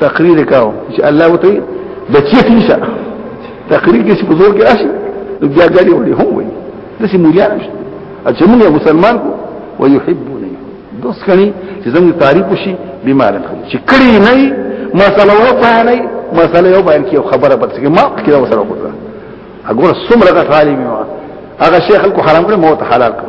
تقریر کاو چې الله وتعالى بچی تیشا تقریر کې په زور کې راشي نو بیا ګاډي وړي هم وي د سې مولیا نشته چې موږ مسلمان کو ويحبوني دوس کني چې زموږ تعریف شي بیمار نه چې کړي نه مسله و بیان نه مسله یو بیان کې خبره پد سکه ما کې دا سره وکړه هغه څومره غټ عالم ما هغه شیخ کو حرام کړ مو ته حلال کړ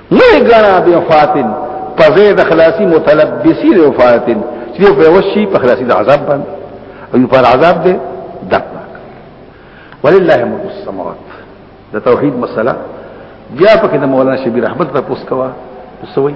لوی غنا به فاتن په زید خلاصي متلبسي له فاتن چې په وشي په خلاصي د عذاب باندې او په عذاب دې دک ولله ملک السماوات د توحید مسله بیا پکې د مولانا شبیر احمد را پوس کوا سوي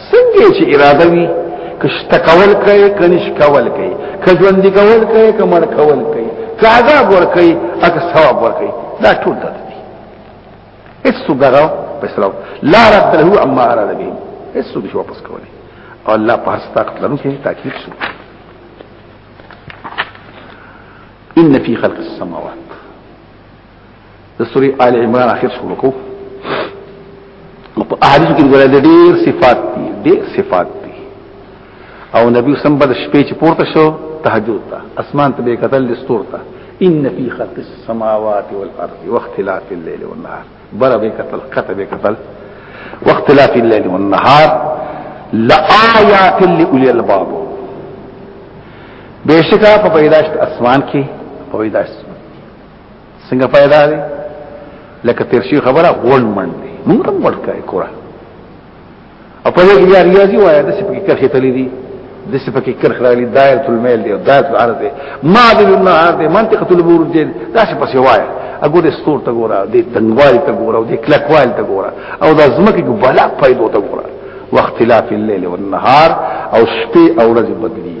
څنګه چې اراده وي کشته کول کوي کنيش کول کوي کژوند کول کوي کمر کول کوي کاغه ور کوي اګه ثواب ور کوي دا ټول ده هیڅ څنګه پسلو لا رد له اما را لګي هیڅ څه واپس کوي او الله په هر طاقت لرونکي تاکید شو ان فی خلق السماوات د سوري آل عمران اخر شروع کو په احادیث کې ګورل د ډېر صفات دي ډېر صفات دي او نبی سم بد شپې چې پورته شو تهجد ته اسمان ته به قتل لستور ته ان فی خلق السماوات والارض واختلاف الليل والنهار بر به قتل قتل به قتل واختلاف الليل والنهار لآيات لأولي الباب بشکا په پیدائش اسمان کې په پیدائش څنګه پیدا دی لکه تیر شي خبره غون من دی موږ هم ورکای کورا او په دې کې یار یازي وایي د سپکې کرخې تلې دي د سپکې کرخ راغلي دایره المیل دی او دایره العرض دی ما دې نه عرض دی منطقه البور دی دا څه پسې وایي اګور استور ته ګوره د تنګوالي ته ګوره او د کلکوال ته ګوره او د زمکه کې بلا پیدا ته ګوره واختلاف الليل والنهار او شپې او ورځې بدلي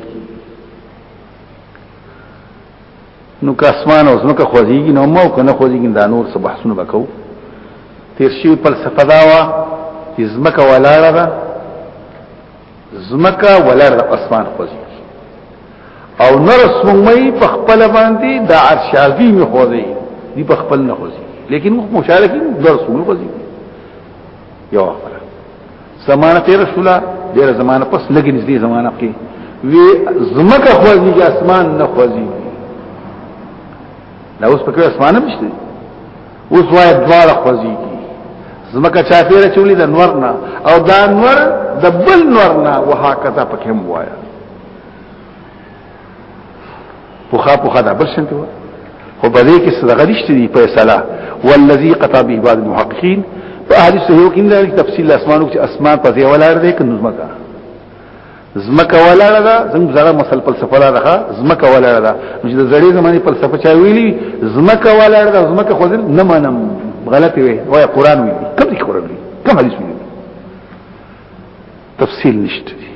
نو که اسمان او زمکه خوځيږي نو مو کنه خوځيږي دا نور څه بحثونه وکاو تیر شي فلسفه دا وا چې زمکه ولاړه ده زمکه ولاړه ده اسمان خوځيږي او نور سمې په خپل باندې د عرش عظیم خوځي دی په خپل نه خوځي لیکن مشارکین درس مو خوځي یو خبره زمانه تیر شولا ډیر زمانه پس لګی نږدې زمانه کې وی زمکه خوځي چې اسمان نه خوځي دا اوس په کې اسمان نشته اوس وای دواړه خوځي زمکه چا پیر چولی د نور نه او دا نور د بل نور نه وهاکته پکې هم وایا پوخا پوخا دا بل شنته و خو په دې کې صدقه نشته دی فیصله والذي قطع به بعض المحققين په احادیث صحیحو کې لري تفصیل اسمانو چې اسمان په ځای ولار دی کنه زمکا زمکا ولار ده زموږ زړه مسل فلسفه لاره ده زمکا ولار ده چې د زړې زماني فلسفه چا ویلي زمکا ولار ده زمکا خو نه منم غلطي وي وای قران وي کوم قران وي کوم حدیث وي تفصیل نشته دي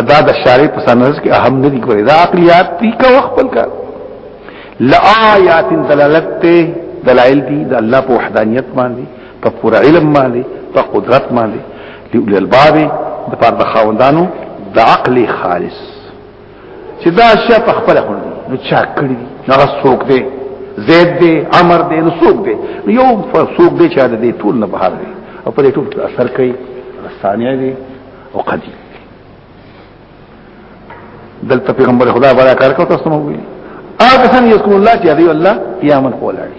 ادا د شارع په سنز کې اهم نه دي کوي دا عقلیات دي کا خپل کا لآیات دلالت ته دلائل دي د الله په وحدانیت باندې په پورا علم باندې په قدرت باندې لولي الباب د پاره د خاوندانو د عقل خالص چې دا شی په خپل خور دی نو چا کړی دی نو هغه څوک دی زید دی عمر دی نو څوک دی یو څوک دی چې دا دی ټول نه بهر دی او په دې ټول اثر کوي ثانیه دی او قدیم دلته پیغمبر خدا برا کار کو تاسو مو وی اګه سن یذکر الله چې دی الله قیامت کولاړي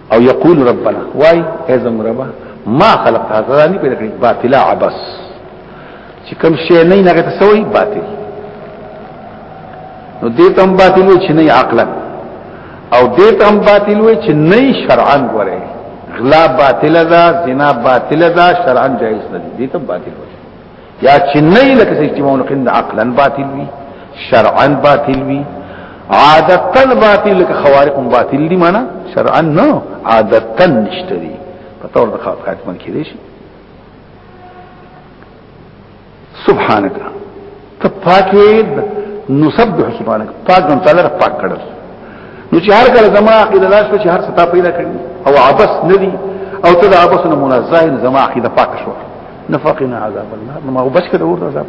او یقول ربنا وای ایزم ربا ما خلق هذا نه پیدا کړی باطل عبس چې کوم شی نه نه غته سوی باطل نو دې تم باطل و چې نه عقلا او دې تم باطل و چې نه شرعا غره غلا باطل ده زنا باطل ده شرعا جائز نه دي دې تم باطل و یا چنئی لکه څه چې مونږ کند عقلا باطل وی شرعا باطل وی عادتا باطل لکه خوارق باطل دی معنا شرعا نو عادتا نشته دی په تور د خاطرات من کې دی شي سبحانك ته پاکه نسبح سبحانك پاک نو تعالی پاک کړل نو چې هر کله زما عقیده لاس په چې هر ستا پیدا کړی او عبس ندی او ته د عبس نه منزه زما عقیده پاک شو نفقنا عذاب الله نو ما بچ کړه ورته عذاب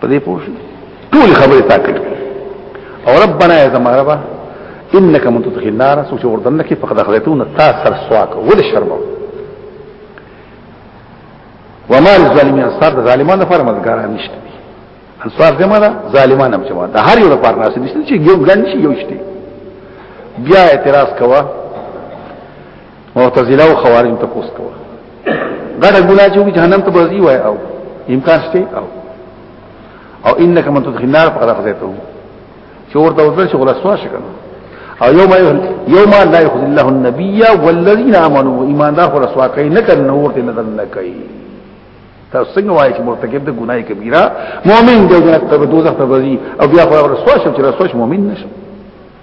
په دې پوښ ټول خبره تا کړې او ربنا يا زما ربا انك من تدخل النار سوچ وردن کې فقد اخذتون تا سر سواک ول شرم وما للظالمين انصار ظالمان لپاره مدګار نشته انصار زما دا ظالمان هم جماعت دا هر یو لپاره ناس نشته چې یو ګڼ شي یو شته بیا اعتراض کوا معتزله او خوارج ته پوس کوه غړه ګنا چې وي جهنم ته بځي وای او امکان شته او او انک من تدخل النار فقد اخذته چې ورته ورته چې غلا سوا شي کنه او یوم یوم لا یخذ الله النبی والذین آمنوا ایمان دا خو رسوا کوي نه کنه ورته نظر نه کوي تاسو څنګه وایئ چې مرتکب د ګناي کبیره مؤمن دی جنت ته دوزخ ته ځي او بیا خو رسوا شي چې رسوا شي مؤمن نشي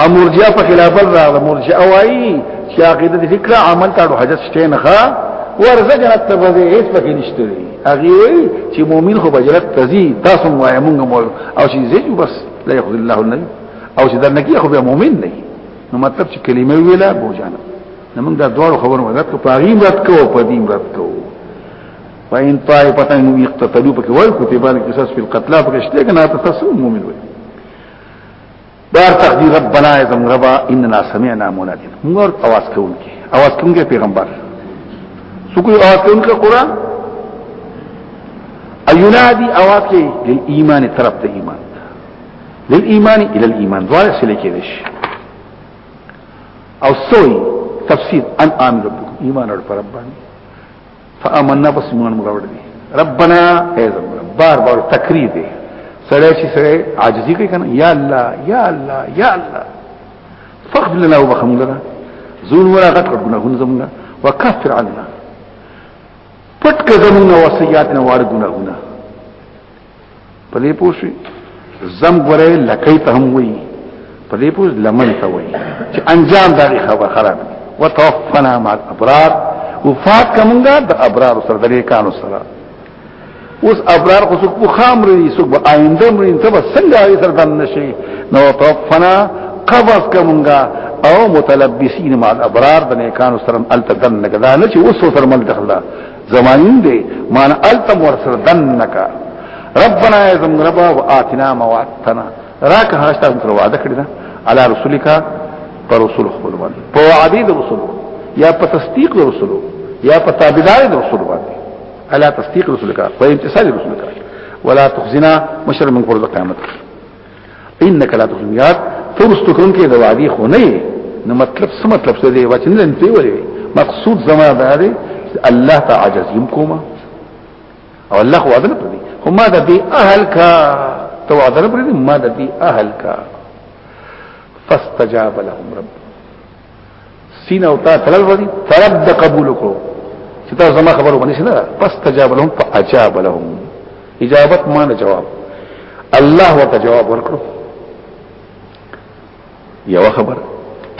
او مرجع په خلاف راغله مرجع وایي چې عقیده د فکر عمل تاړو حاجت شته نه ښا ورزه جنت ته وځي هیڅ پکې نشته دی هغه وایي چې مؤمن خو به جنت ته ځي تاسو مو یې مونږ مو او چې زه بس لا يخذ الله النبي او چې دنه کې خو به مؤمن نه نو مطلب چې کلمه ویلا بوجانه نو موږ دا دوه خبرو مدد کو پاغیم رات کو په دین رات کو وان طائفه مو یقتتلوا بك وای کو په بالکل قصاص په قتل په شته کنه تاسو مؤمن وي بار تقدیر ربنا ازم ربا اننا سمعنا منادین مور اواز کون کی اواز کون کی پیغمبر سو کوئی اواز کون کی قرآن اينادي اواز کې للایمان طرف ته ایمان للایمان الى الايمان دواړه سره کې دي او سوی تفسیر ان امر ایمان اور پر رب باندې فآمنا پس ایمان مراوړ دي ربنا ایزم بار بار تکریر دي سره چې سره عاجزي کوي کنه یا الله یا الله یا الله فقد لنا وبخم لنا زون ولا غټ غټ ګناهونه زمونږ وکفر عنا پټ کزمونږ وصياتنا وار ګناهونه په دې پوښي زم غره لکې ته هم وي په دې پوښ لمن ته وي چې انجام دا خبر خراب وتوفنا مع الابرار وفات کومګه د ابرار سره د نیکانو سره اوس ابرار خو څوک خام لري څوک به آینده مرین ته به څنګه یې سره دن نشي نو توفنا قبض کومګه او متلبسین مع الابرار د نیکانو سره التدن نه کدا نه چې اوس سره مل دخلا زمانین دی مان التم ورسر دنکا ربنا یزم ربا و آتنا مواتنا راکه هاشتا انتر وعده کړی دا علی رسولک پر رسول خپل باندې په عبید رسول یا په تصدیق رسول یا په تابعدار رسول باندې علی تصدیق رسولک په امتثال رسولک ولا تخزنا مشر من قرب قیامت انك لا تخلف الميعاد ترست کوم کې د وعده خو نه نو مطلب څه مطلب څه دی واچ نه انتي ولې مقصود زما دا دی الله تعجز يم کوما او الله خو عدل پدې خو ما د دې اهل کا تو عدل پدې ما د دې اهل کا فاستجاب لهم رب سینه او تا تلل ودی طلب د قبول کو چې تاسو زما خبرو باندې شنه پس تجاب لهم فاجاب لهم اجابت معنی جواب الله ورته جواب ورکړو یو خبر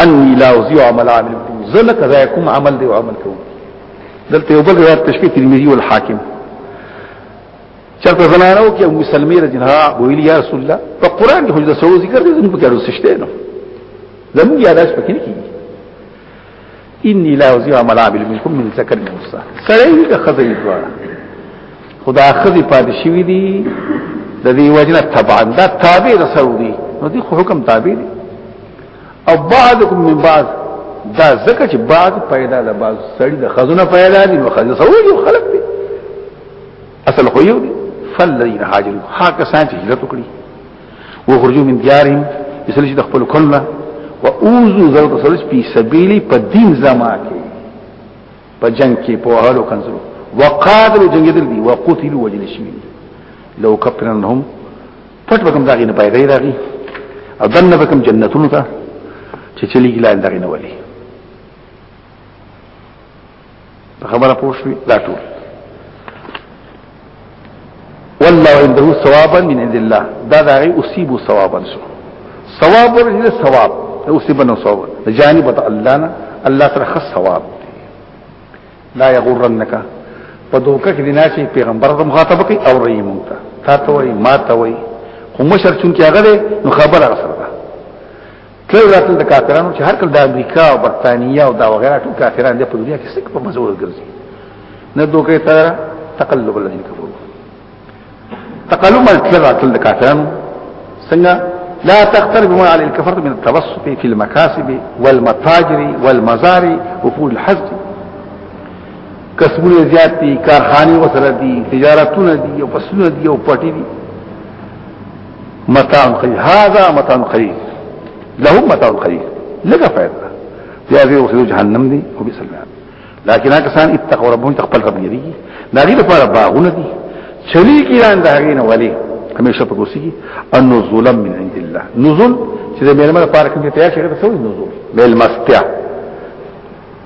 انی لا اضيع عمل عامل زلک ذاکم عمل دی او عمل کوم دلته یو بل روایت تشبیه ترمذی والحاکم چرته زنانو کې ابو سلمې رضی الله ویل یا رسول الله په قران کې حجت سو ذکر دې زموږ کې ارزښت نو زموږ یاداش پکې نه کیږي انی لا وزیع ملابل منکم من ذکر موسی سړی د خزې دواړه خدا خزې پاتې شوی دی د دې وجنه تبعا دا تابع رسول دی نو دې حکم تابع دی او بعضکم من بعض دا زکه چې بعض پیدا ده بعض سړی د خزونه پیدا دي نو خزې سوي خلک دي اصل خو یو دی فلذین هاجروا ها کسان چې هجرت وکړي او خرجوا من دیارهم مثل چې د خپل کله او اوزو زړه تسلس په سبیلی په دین زما کې په جنگ کې په هرو کنزلو وقادروا جنگیدل دي وقتلوا وجل شي لو کفرنهم پټ بکم داغي نه پیدا راغي او دنه بکم جنتونو ته چې چلیږي لاندې نه ولي خبره پوښوي دا ټول والله عنده ثوابا من عند الله دا دا غي اصيب ثوابا سو ثواب ورته ثواب اصيب نو ثواب جانب الله نه الله سره خص ثواب لا يغرنك پدوکه کې نه چې پیغمبر د مخاطب کوي او رہی مونږ ته تا ته وای ما ته وای خو مشر چون کې هغه نو خبره سره ټول راتل د کافرانو چې هر کله د امریکا او برتانیا او دا وغیرہ ټول کافران دي په دنیا کې څه په مزور ګرځي نه دوکه تر تقلب الذين كفروا تقلب الذين راتل د کافرانو څنګه لا تختر بما على الكفر من التوسط في المكاسب والمتاجر والمزار وفول الحزب کسبونه زیات دي کارخانه وسره دي تجارتونه دي او پسونه دي او پټي دي متاع قليل هذا متاع قليل لهم متاع قليل لګه فائدہ یا دې اوسې جهنم دی او بسم الله لكن هغه کسان اتقوا ربهم تقبل رب یری دا دې لپاره باغونه دي چلی کیران دا غینه ولی همیشه په کوسی انه ظلم من عند الله نزل چې د مېلمه لپاره کوم ته تیار شي ته نزل مېلمستیا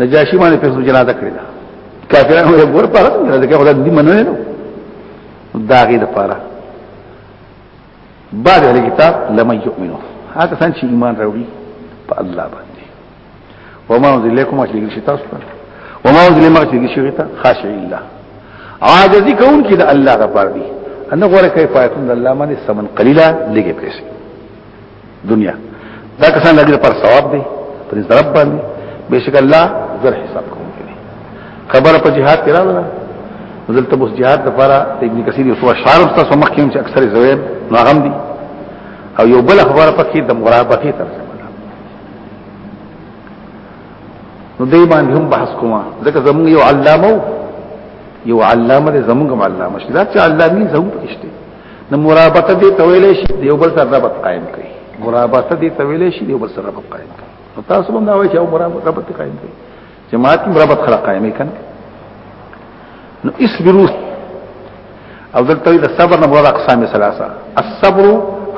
نجاشي باندې په څو جنازه کړی دا کافرانو یې ګور پاره جنازه کې خدای دې مننه نو دا غي د پاره بعد هغه کتاب لم يؤمنو هغه سان چې ایمان راوړي په الله باندې وما انزل لكم اشريك شتاس وما انزل ما اشريك شتا خاش الله عاجزي كون کې د الله غفار دي ان غره کیفایتون الله باندې سمن قليلا لګي پیسې دنیا دا کسان لګي پر ثواب دی پر ضرب باندې بشک الله زر حساب کوم کوي خبره په جهاد کې راغله دلته بس جهاد لپاره ابن کثیر یو څو شعر په سمخ کې چې اکثر زویم ناغم دي او یو بل خبره پکې د مرابطه ترجمه ده نو دې باندې هم بحث کوم ځکه زموږ یو علامه یو علامه زموږ علامه شته دا چې علامي زموږ پکې شته نو مرابطه دې تویلې شي دیو بل سره ربط قائم کړي مرابطه دې تویلې شي دیو بل سره ربط قائم کړي نو تاسو هم دا وایي چې او مرابطه ربط قائم کړي جماعت مرابط خلا قائم کړي نو اسبرو او دلته د صبر نه مراد اقسام ثلاثه الصبر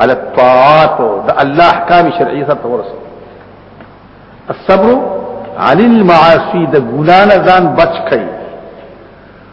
على الطاعات د الله احکام شرعیه سره ورسو الصبر عن المعاصي د ګنا نه ځان بچ کړي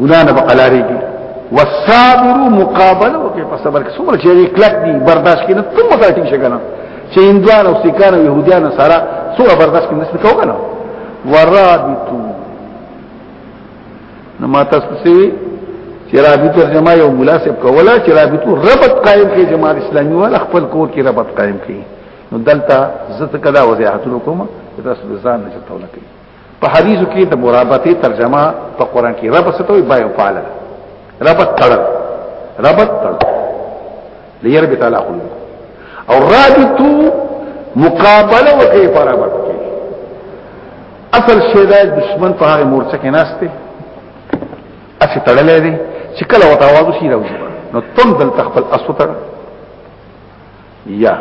ګناه نه بقلاریږي والصابر مقابله وکي په صبر کې څومره چې کلک دي برداشت کینې ته متاتین شي کنه چې هندوان او سکان او يهوديان سره څومره برداشت کینې څه کوو کنه ورابطو نو ما تاسو ته چې رابط ترجمه یو مناسب کوله چې رابطو ربط قائم کړي جماعت اسلامي ولا خپل کور کې ربط قائم کړي نو دلته زت کدا وضاحت وکوم تاسو ځان نه چتول کړئ په حدیثو کې د مرابطه ترجمه په قران کې رب څه ته وي بای فعل رب تړ رب تړ ليرب تعالی قلوب او رابطو مقابله او کیف رابط کې اصل شی دا دشمن په هغه مورچه کې ناشته اسی تړلې دي چې کله وتاوازو شي راوځي نو تم دل تخپل اسو تړ یا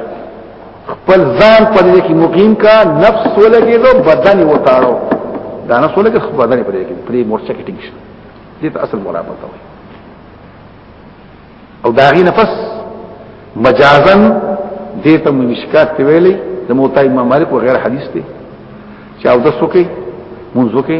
خپل ځان په دې کې مقیم کا نفس ولګي دو بدن وتاړو دا نفس ولګي خپل بدن په دې کې پرې مورچه کې ټینګ شي دې ته اصل مرابطه وي او دا غي نفس مجازا دې ته مشکات ویلې د موطا امام مالک وغيرها حدیث ته چې او د سوکي منځو کې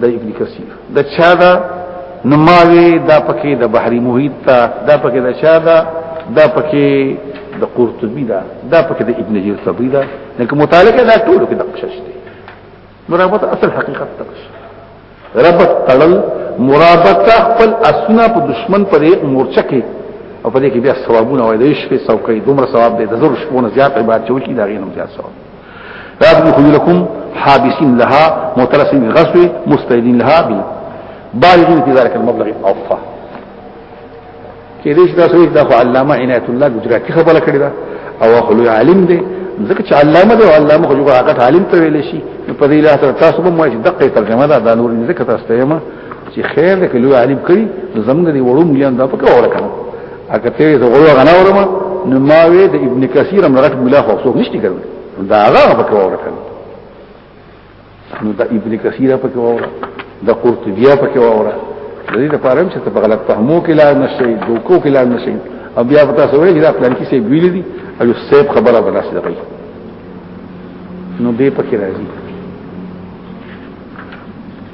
د ابن کثیر د چا دا نماوی دا پکې د بحری محیط تا دا پکې د چا دا دا پکې د قرطبی دا دا پکې د ابن جریر طبری دا لکه متعلقه دا ټول کې د قشش دي مرابطه اصل حقیقت تقش ربط تړل مرابطه خپل اسنه په دشمن پر یو مورچه کې او په دې کې بیا ثوابونه وای د شپې څوکۍ دومره ثواب دی د زر شپونه زیات عبادت چوي دا غینم زیات ثواب لازم يخرج لكم حابسين لها مترسين بالغزو مستعدين لها بي بالغين في ذلك المبلغ اوفا کې دې دا سوي دا علامه عنایت الله ګجراتی خبره کړې ده او خلو عالم دی ځکه چې علامه دی او علامه خو هغه عالم ته ویل شي په دې لحاظ تاسو به مو چې دقه ترجمه ده دا نور ذکر تاسو ته چې خیر دې کلو عالم کړی زمونږ دې وړو مليان دا پکې وره کنه اګه ته زه وړو غنا ورم نو ما وې د ابن کثیر امرغت مولا خو څوک نشتی کړو دا هغه پکې وره کنه نو دا ابن کثیر پکې وره دا قرطبی پکې وره د دې لپاره چې ته په غلط فهمو کې لا نشي دوکو کې لا نشي او بیا پتا سوې چې دا پلان کې څه ویل دي او یو سیب خبره بناس لګي نو دې پکې راځي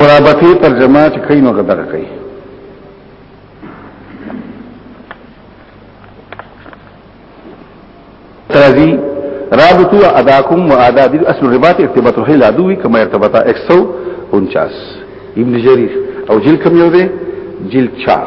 مرابطه ترجمه چې کین نو دغه کوي ترازی رابطو اداکم و ادا دل اصل رباط ارتباط الحیل عدوی کما ارتباطا ایک سو انچاس ابن جریر او جل کم یو دے جل چار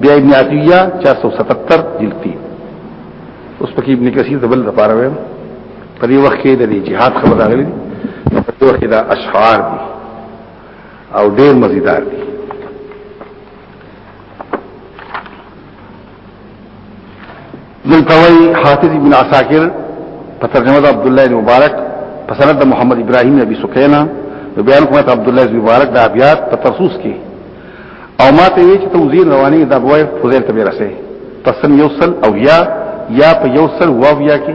بیا ابن عطیه 477 جلد کې اوس پکې ابن کثیر د بل لپاره ویم په دې وخت کې د جهاد خبر راغلی په دې وخت کې دا اشعار دي او ډېر مزیدار دي دلته وایي حافظ ابن عساکر په ترجمه د عبد الله بن مبارک په سند د محمد ابراهیم نبی سکینا نو بیان کومه عبد الله بن مبارک د ابیات په ترسوس کې او ما ته وی چې توزیر رواني د بوای فوزیل ته رسې تسن یوصل او یا یا په یوصل واو یا کې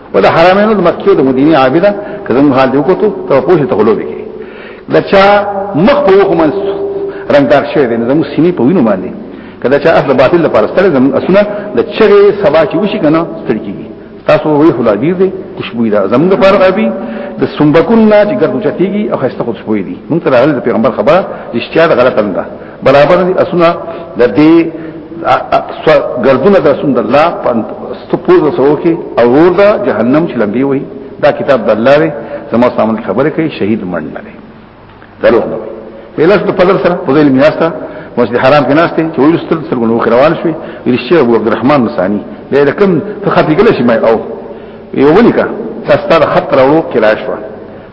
ولا حرامینو د مکیو د مدینه عابده کله موږ حال یو کوته ته پوښتنه ته غلو وکړي دا چا مخ په وخو من رنگدار شوی دی زموږ سینې په وینو باندې کله چې اصل باطل لپاره ستړي زموږ اسونه د چغې سبا کې وشي کنه ستړي کیږي تاسو وی خلا دیر دی خوشبوئی دا زموږ لپاره غابي د سنبکون نه چې ګردو چتیږي او خسته خوشبوئی دي موږ ته راغلي د پیغمبر خبره رښتیا ده غلطه نه ده برابر دي اسونه د دې اقصا ګردونه د اسون د الله په ستپوز سو کې او ور دا جهنم چې لمبي وي دا کتاب د الله دی زمو سامان خبره کوي شهید منډ نه دی درو نه وي پیلاس په پدر سره په دې میاستا مسجد حرام کې ناشته چې ویل ستر ستر غنو روان شوي ورشي ابو عبد الرحمن مسانی له کوم ته خپل کله شي ما او یو ونی کا تاسو ته خط راو کې راشوا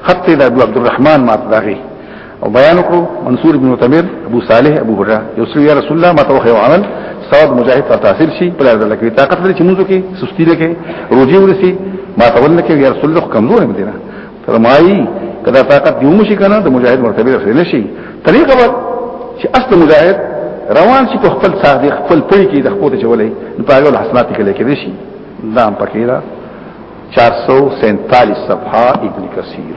خط د ابو عبد الرحمن ماته داغي او بیان وکړو منصور ابن معتمر ابو صالح ابو هرره یو سری یا رسول الله ما توخه یو عمل ثواب مجاهد ته تاثیر شي په لار دلته کې طاقت لري چې موږ کې سستی لکه روزي ورسي ما تول نه کې یا رسول الله کمزور نه دي نه فرمایي کدا طاقت دیو مشي کنه د مجاهد مرتبه رسول نه شي طریقه به چې اصل مجاهد روان شي په خپل صادق خپل پړي کې د خپل چولې نو په هغه حسنات کې لیکل شي دا پکې دا 447 صفحه ابن کثیر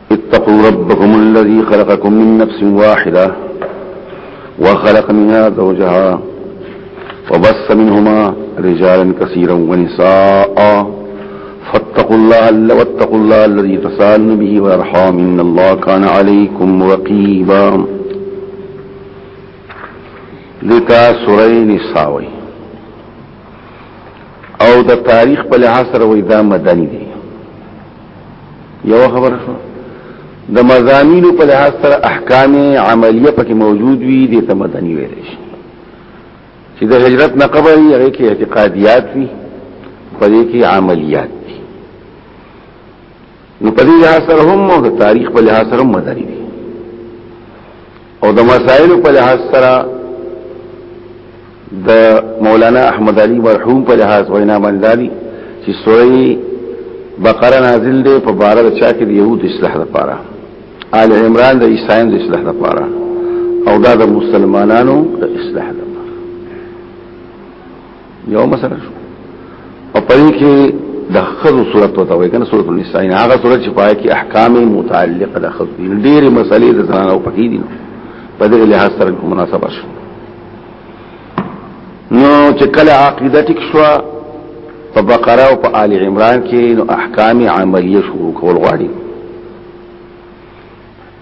اتقوا ربكم الذي خلقكم من نفس واحدة وخلق منها زوجها وبس منهما رجالا كثيرا ونساء فاتقوا الله واتقوا الله الذي تسالن به وارحام ان الله كان عليكم رقيبا لتاسرين ساوين او د تاریخ په لحاظ وې دا مدني دي یو خبر شو د مزامین په لحاظ سره احکام عملیه پکې موجود وي د تمدني ویل شي چې د هجرت نه قبل هغه کې اعتقادیات وي په دې کې عملیات دي نو په دې لحاظ سره هم د تاریخ په لحاظ سره مدني دي او د مسائل په لحاظ سره د مولانا احمد علي مرحوم په لحاظ وینا باندې چې سورې بقره نازل دی په بار د چا کې د يهود اصلاح لپاره آل عمران د عیسایانو د اصلاح لپاره او دا د مسلمانانو د اصلاح لپاره یو مسله شو او پدې کې د خزو صورت وته وای کنه صورت النساء نه هغه صورت چې پای کې احکام متعلقه د خزو دي ډېرې مسلې د زنانو پکې دي په دې له سره مناسبه شو نو چې کله عقیده ټیک شو په بقره او په آل عمران کې نو احکام عملیه شروع کول غواړي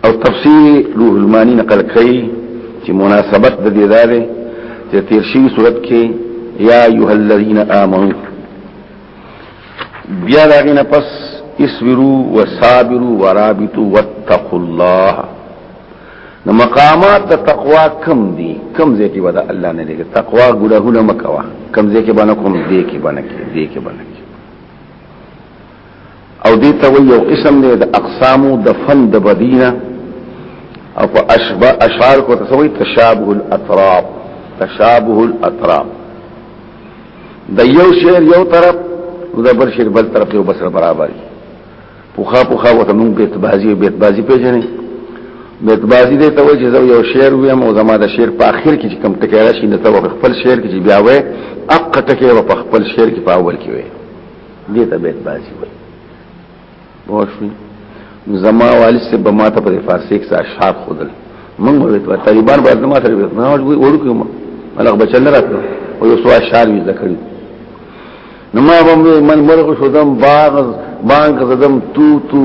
او تفسیر روح المانی نقل کړي چې مناسبت د دې داري چې تیر شي صورت کې یا ایه الذین آمنو بیا داغه نه پس اسبرو وصابرو ورابطو واتقوا الله نو مقامات د تقوا کم دي کم ځای کې ودا الله نه لګي تقوا ګناهونه مکوا کم ځای کې باندې کوم دې کې باندې کې دې کې باندې او دې ته وی یو قسم دی د اقسامو د فن د بدینه او په اشبه اشعار کو تسوی تشابه الاطراب تشابه الاطراب د یو شعر یو طرف د بل شعر بل طرف یو بسر برابر پوخا پوخا وته مونږ بیت بازی او بیت بازی پیژنې بیت بازی دې ته وی چې زو یو شعر ویم او زما د شعر په اخر کې کم ټکی راشي نو ته خپل شعر کې بیا وې اق ټکی په خپل شعر کې په اول کې وې دې ته بیت بازی وایي بوښوي زما والد سے بما ته پر فارسی کې اشعار خودل من وې ته طالبان باید ما سره وې نه وړي وړو کوم ملغ بچل راتلو او یو سو اشعار یې ذکر نو ما هم من مرغ شو دم باغ بانګ زدم تو تو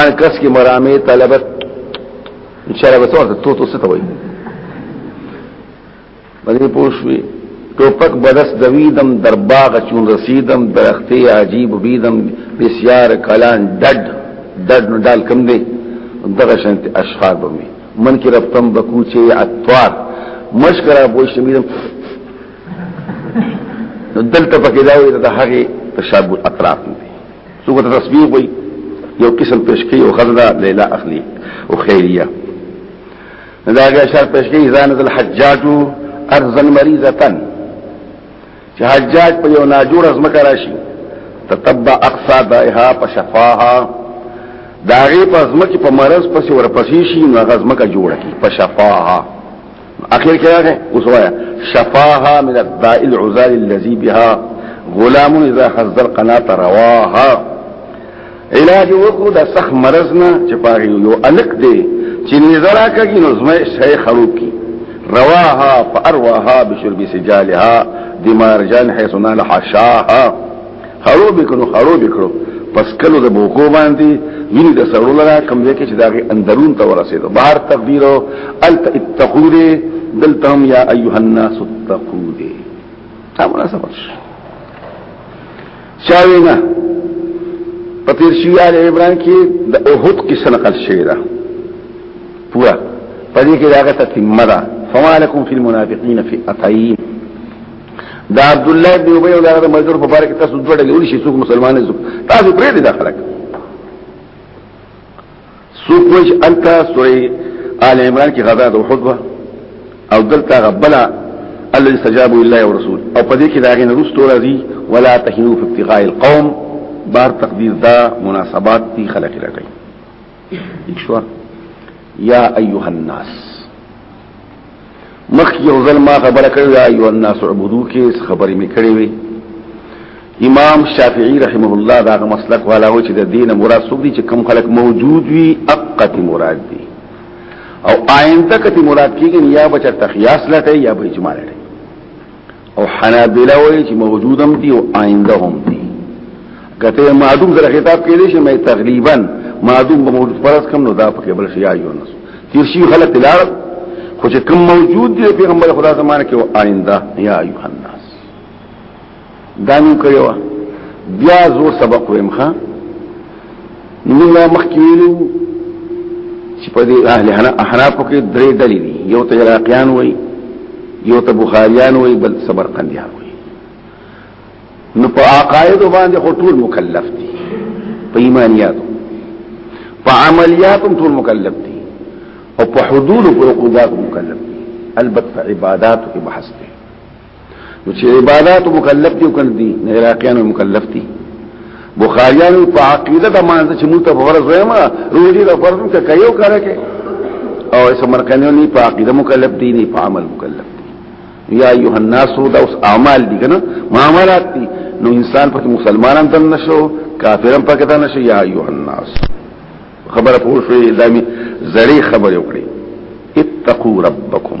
ان کس کې مرامه طلبت ان شاء الله به څورته تو تو څه ته وایي باندې پوښوي ټوپک بدس دویدم در باغ چون رسیدم درختی عجیب بیدم بسیار کلان ډډ ډډ نو ډال کم دی دغه شانت اشخار بمی من کی رفتم بکوچه اتوار مشکره بوشت میدم نو دلته پکې دا وي د هغه تشابه اطراف دي څوک ته تسبیح وي یو قسم پیش کوي او خزدا لیلا اخلي او خیریه دا بیا شرط پیش کوي ځان د حجاج ارزا مریضه چې حجاج په یو ناجور از مکه راشي تتبع اقصا دایها پشفاها داغه په ځمکه په مرز پسې ورپسې شي نو هغه ځمکه جوړه کی په شفاها اخر کې هغه اوس وایا شفاها من الداء العذال الذي بها غلام اذا حز القناه رواها علاج وکړو د سخ مرض نه چې پاره یو الک دی چې نظرا کوي نو زما شي خروب کی رواها فارواها بشرب سجالها دمارجان حيث نال حشاها خروب کړو خروب کړو پس کلو د بوکو باندې ویني د سړول را کم ځای کې چې داغه اندرون ته ورسېدو بهر تقدیر او الت اتقو دې دلتهم یا ایها الناس اتقو دې تاسو نه سبق چاوینا په تیر شوی آل عمران کې د احد قصه نقل شوی ده پورا په دې کې راغه تتمه ده فما لكم في المنافقين في اتاين دا عبد الله بن ابي او دا مزور په بار کې تاسو دوړلې ولې شي څوک مسلمان نه تاسو پرې دي داخله سو کوش التا سوره آل عمران کې غزا د احد او دلته غبلا الذي استجابوا لله ورسول او په دې کې دا غن رستو راځي ولا تهنوا في ابتغاء القوم بار تقدیر دا مناسبات دي خلق لټي شو یا ایها الناس مخ یو ځل ما خبره کړې یا ایو الناس عبدو کې خبرې مې کړې وي امام شافعی رحمه الله دا مسلک والا و چې د دین مراد څوک دي چې کم خلک موجود وي اقت مراد دي او آینده کتی مراد کیږي یا بچا تخیاس لټي یا به اجماع لټي او حنابلہ وایي چې موجودم دي او آینده هم دي کته معدوم سره خطاب کړي شي مې تقریبا معدوم به موجود پرس کم نو دا پکې بل شي یو نس تیر شي خلک تلار خو چې کم موجود دي پیغمبر خدا زمانه کې او آینده یا ایه الناس دا نو کړو بیا زور سبق ویمخه موږ مخکې ویلو چې په دې اهل احناف کې درې ډلې دي یو ته عراقیان وایي یو ته بخاریان وایي بل سمرقندیان وایي نو په عقاید باندې ټول مکلف دي په ایمانیاتو په عملیاتو ټول مکلف دي او په حدود او عقوبات مکلف دي البته عبادت کې محسن نو چې عبادت مکلف دي کړ دي نه عراقیانو مکلف دي بخاریانو په عقیده د مانځ چې موږ ته فرض وایم روزي د فرض ته کيو کړه کې او سمرقانیو نه په عقیده مکلف دي نه په عمل مکلف دي یا ایه الناس دا اوس اعمال دي کنه معاملات دي نو انسان پکې مسلمانان تل نشو کافرم پکې تل نشو یا ایه الناس خبره پوه شوې دامي زړې خبره وکړي اتقوا ربکم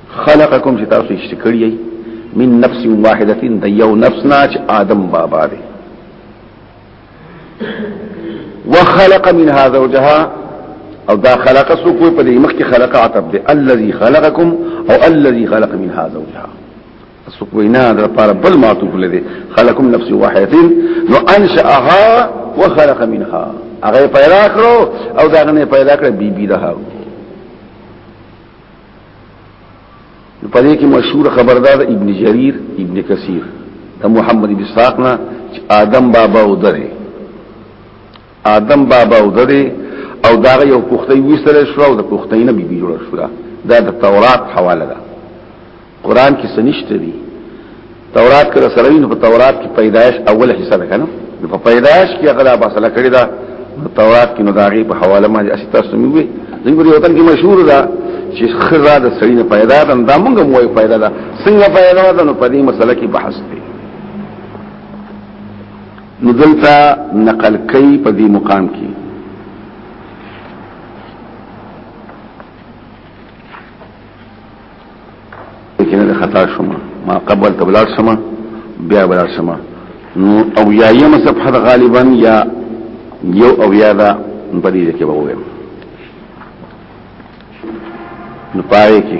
خلقکم چې تاسو یې کړی من نفس واحده د یو نفس نه چې آدم بابا دی وخلق منها زوجها او دا خلق سو کوئی په دې مخ کې خلق عتب دی الذي خلقکم او الذي خلق منها زوجها سو کوئی نه دا پر بل معطوف لدی خلقکم نفس واحده نو انشاها وخلق منها هغه پیدا کړو او دا غنه پیدا کړ بیبي بی ده په دې کې مشهور خبردار ابن جرير ابن كثير د محمد بن ساقنا آدم بابا ودره آدم بابا ودره او دا یو پختې وستل شو او د پختې نه بي جوړ شو دا د تورات حواله ده قران کې سنشت دي تورات کې سره وینو په تورات کې پیدایش اول حصہ ده کنه په پیدایش کې هغه لا بسله کړی دا تورات کې نو داغي په حواله باندې اسی تاسو مې وي زموږ یو تن کې مشهور ده چې خزا د سړی نه پیدا ده دا موږ مو یې پیدا ده څنګه پیدا ده نو په دې مسله کې بحث دی نو دلته نقل کوي په دې مقام کې کینه خطا شوم ما قبل تبلار شوم بیا بلار شوم نو او یا یم صفحه غالبا یا یو او یا دا په دې کې وګورم نو پای کې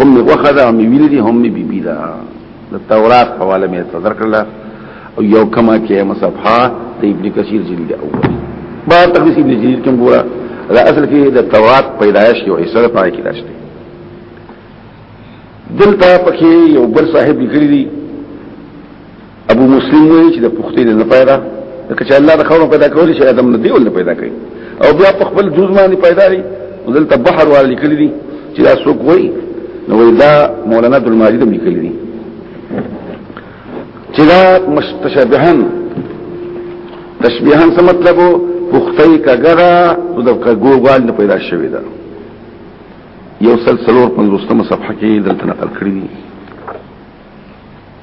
هم می غوخه ده می ویلی دی هم می بی بی ده د تورات حواله می تذر کرلا او یو کما کې مصفحه د ابن کثیر جلد اول با تقدیس ابن جلد کوم ګورا دا اصل کې د تورات پیدایش یو حصہ پای کې داشته دلته پکې یو بل صاحب لیکلی دی ابو مسلم وایي چې د پختې نه پیدا لکه چې الله د خورو پیدا کول شي ادم نه دی ول پیدا کوي او بیا په خپل جز باندې پیدا لري ودلته بحر وال لیکل دي چې دا څوک وایي نو دا مولانا عبد المجید هم لیکل دي چې دا مشتشبهن تشبيهان څه مطلب پختې کګرا او د کګوغال نه پیدا شوی دا یو سلسلور 50 صفحه کې دلته نقل کړی دي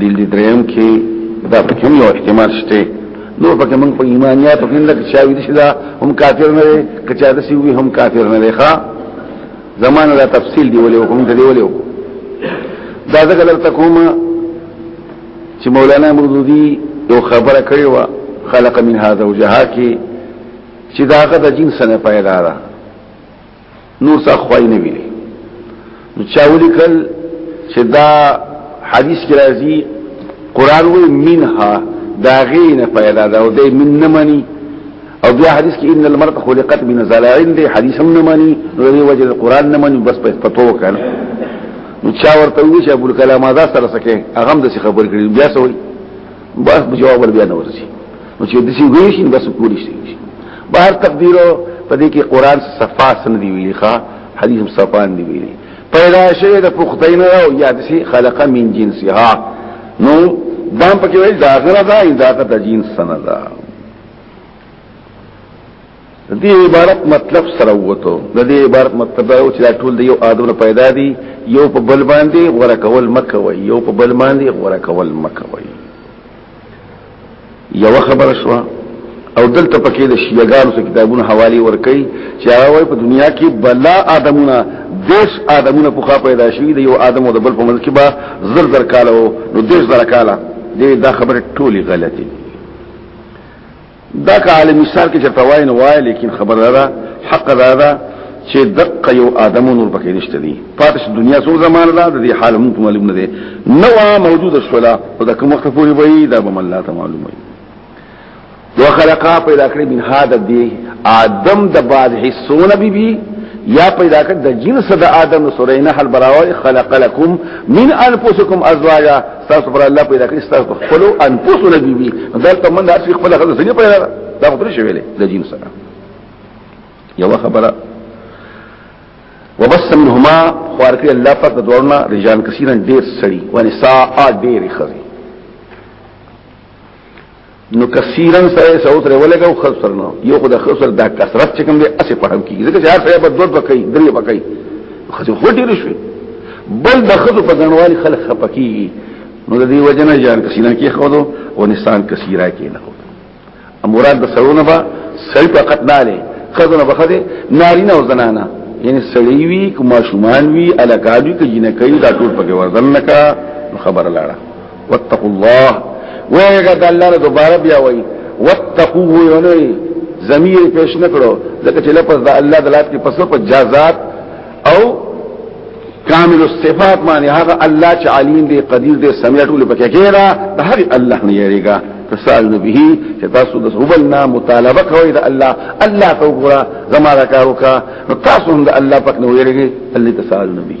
دلی دریم کې دا په کوم یو احتمال شته نو په کوم په ایمانیات کې نه چې ویل شي دا هم کافر نه دی کچا د سی وی هم کافر نه دی ښا زمانه دا تفصیل دی ولې حکم دی ولې دا ځکه لرته کوم چې مولانا مودودی یو خبره کړې و خلق من هذا وجها کې چې داغه د جنس نه پیدا ده نور څه خوای نه ویلي نو چا ولیکل چې دا حدیث کې راځي قران وی منها دا غین پیدا دا او دې من نه مني او بیا حدیث کې ان المرء خلقت من زلع دې حدیث هم نه مني نو دې وجه القران نه مني بس په پتو کنه نو چا ورته وی چې ابو الکلام آزاد سره سکے هغه هم د خبر کړي بیا سوې بس جواب ور بیا نه ورسي نو چې دسی وی شي بس کولی شي بهر تقدیر په دې کې قران صفا سن دی ویلي ښا حدیث صفان دی ویلي پیدا شوی د پختین او یا دسی خلق من جنسها نو دام پکې ویل دا غره دا دا د جنس سن ده د دې عبارت مطلب سره وته د دې عبارت مطلب دا و چې دا ټول د یو آدم پیدا دي یو په بل باندې غوړه کول مکه وي یو په بل باندې غوړه کول مکه وي یو خبر شو او دلته پکې د شیعاګانو څخه کتابونو حواله ورکړي چې هغه وای په دنیا کې بلا آدمونه دیش آدمونه په خا پیدا شوی د یو آدم او د بل په منځ کې با زر زر کالو نو دیش زر کاله دې دا خبره ټولي غلطي دا که عالم مثال کې چرته وای نه وای لیکن خبر را حق را ده چې دق یو ادم نور پکې نشته دي پاتش دنیا څو زمانه ده د حال مونږ معلوم نه دي نو موجود الصلا او دا کوم وخت پورې وای دا به الله ته معلوم وي وخلقا پیدا کړی من هذا دی ادم د بعد حصونه بي بي یا پیدا کړ د جنس د ادم سورینه حل براوي خلق لكم من انفسکم ازواجا تاسو پر الله پیدا کړی تاسو خپل انفس نه دی وی دلته من د اصل خپل خزه څنګه پیدا دا خو پرې شویلې د جیم سره یو خبره وبس منهما خوارکی الله پاک د دورنا رجال کثیرن ډیر سړی ونساء ډیر خزی نو کثیرن سره سعود ره ولګو خسر نو یو خدای خسر دا کثرت چې کوم دی اسه په هم کیږي ځکه چې هر سره په دوه بکای درې بکای خو څه هټی رشوي بل د خدو په غنوالي خلک خپکی نو د دې وجنه جان کثیرن کې خودو او نسان کثیره کې نه خو مراد د سرونه با سړی په قد نه لې خزنه بخده نارینه او زنانه یعنی سړی وی کوم شومان وی الکادو کې جنکې دا ټول پکې ورزن نکا خبر لاړه واتقوا الله ویګه د الله نه دوباره بیا وای واتقوا یونی زمیر پیش نکړو ځکه چې لفظ د الله د لاس کې پسو په جزات او کامل الصفات معنی هغه الله چې علیم دی قدیر دی سمیع ټول پکې کېرا د هغه الله نه یریګا تسال به چې تاسو د هبلنا مطالبه کوي د الله الله ته وګوره زما دا کارو کا تاسو هم د الله پک نه ویریږي الله تسال به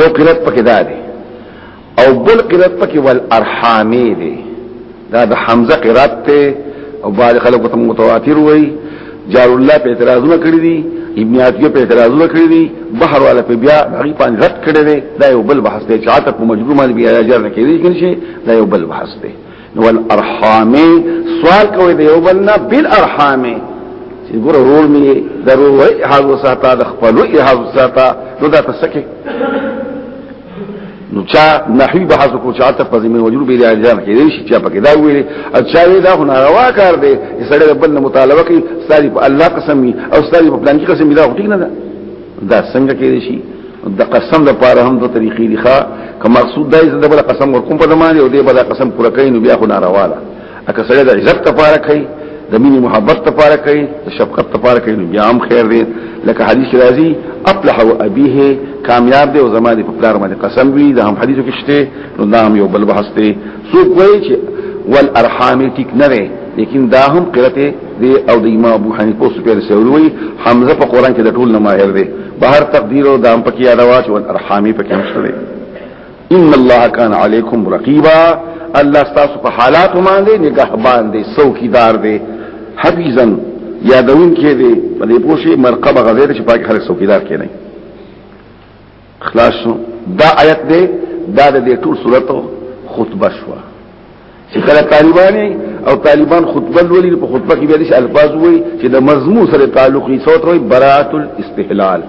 یو قرات پکې دا دی او بل قرات پکې ول ارحامي دی دا د حمزه قرات ته او بعض خلکو ته متواتر وای جار الله په اعتراضونه کړی دي ابن عتیه په اعتراضونه کړی دي بحر والا په بیا هغه پان رد کړی دی دا یو بل بحث دی چې عاطف مجبور باندې بیا جار نه کېږي دا یو بل بحث دی والارحام سوال کوي دی او بلنا بالارحام چې ګور رول می ضروري حال وساته د خپل حال وساته نو دا تسکه نو چا نحوی بحث کو چا ته په زمين وجلو بي اجازه کې دي چې په کې دا ویلي اچھا وی دا خو ناروا کار دی سړی بل مطالبه کوي ساري په الله قسم او ساري په پلان کې قسم دا ټیک نه ده دا څنګه کېدې شي د قسم د پاره هم دوه طریقې دي ښا که مقصود دای زده بل قسم ورکوم په زمانه او دې بل قسم پوره کین نو بیا خو ناروا ده اګه سره د عزت ته پاره کوي د مینې محبت ته پاره کوي د شفقت ته پاره کوي نو بیا هم خیر دی لکه حدیث راځي اطلح او ابيه کامیاب دی او زمانه په پلار باندې قسم وی دا هم حدیثو کې شته نو دا هم یو بل بحث دی سو کوئی چې والارحام ټیک نه وي لیکن دا هم قرت دی او د امام ابو حنیفه سپیر سوروي حمزه په قران کې د ټول نماهر دی بهر تقدیر او دام پکې یادواچ والارحام پکې مشته دی ان الله کان علیکم رقیبا الله تاسو په حالات باندې نگهبان دی څوکیدار دی حفیظا یادون کې دی په دې پوښي مرقبه غزیر چې پاک خلک څوکیدار کې نه خلاص شو دا آیت دی دا د دې ټول صورت خطبه شو چې کله طالبان او طالبان خطبه ولې په خطبه کې به الفاظ وي چې د مضمون سره تعلق یې صوت وي برات الاستحلال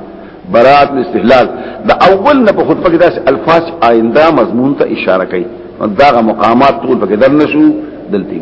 برات الاستحلال دا اول نه په خطبه کې داس الفاظ آینده مضمون ته اشاره کوي دا مقامات ټول په کې درنه شو دلته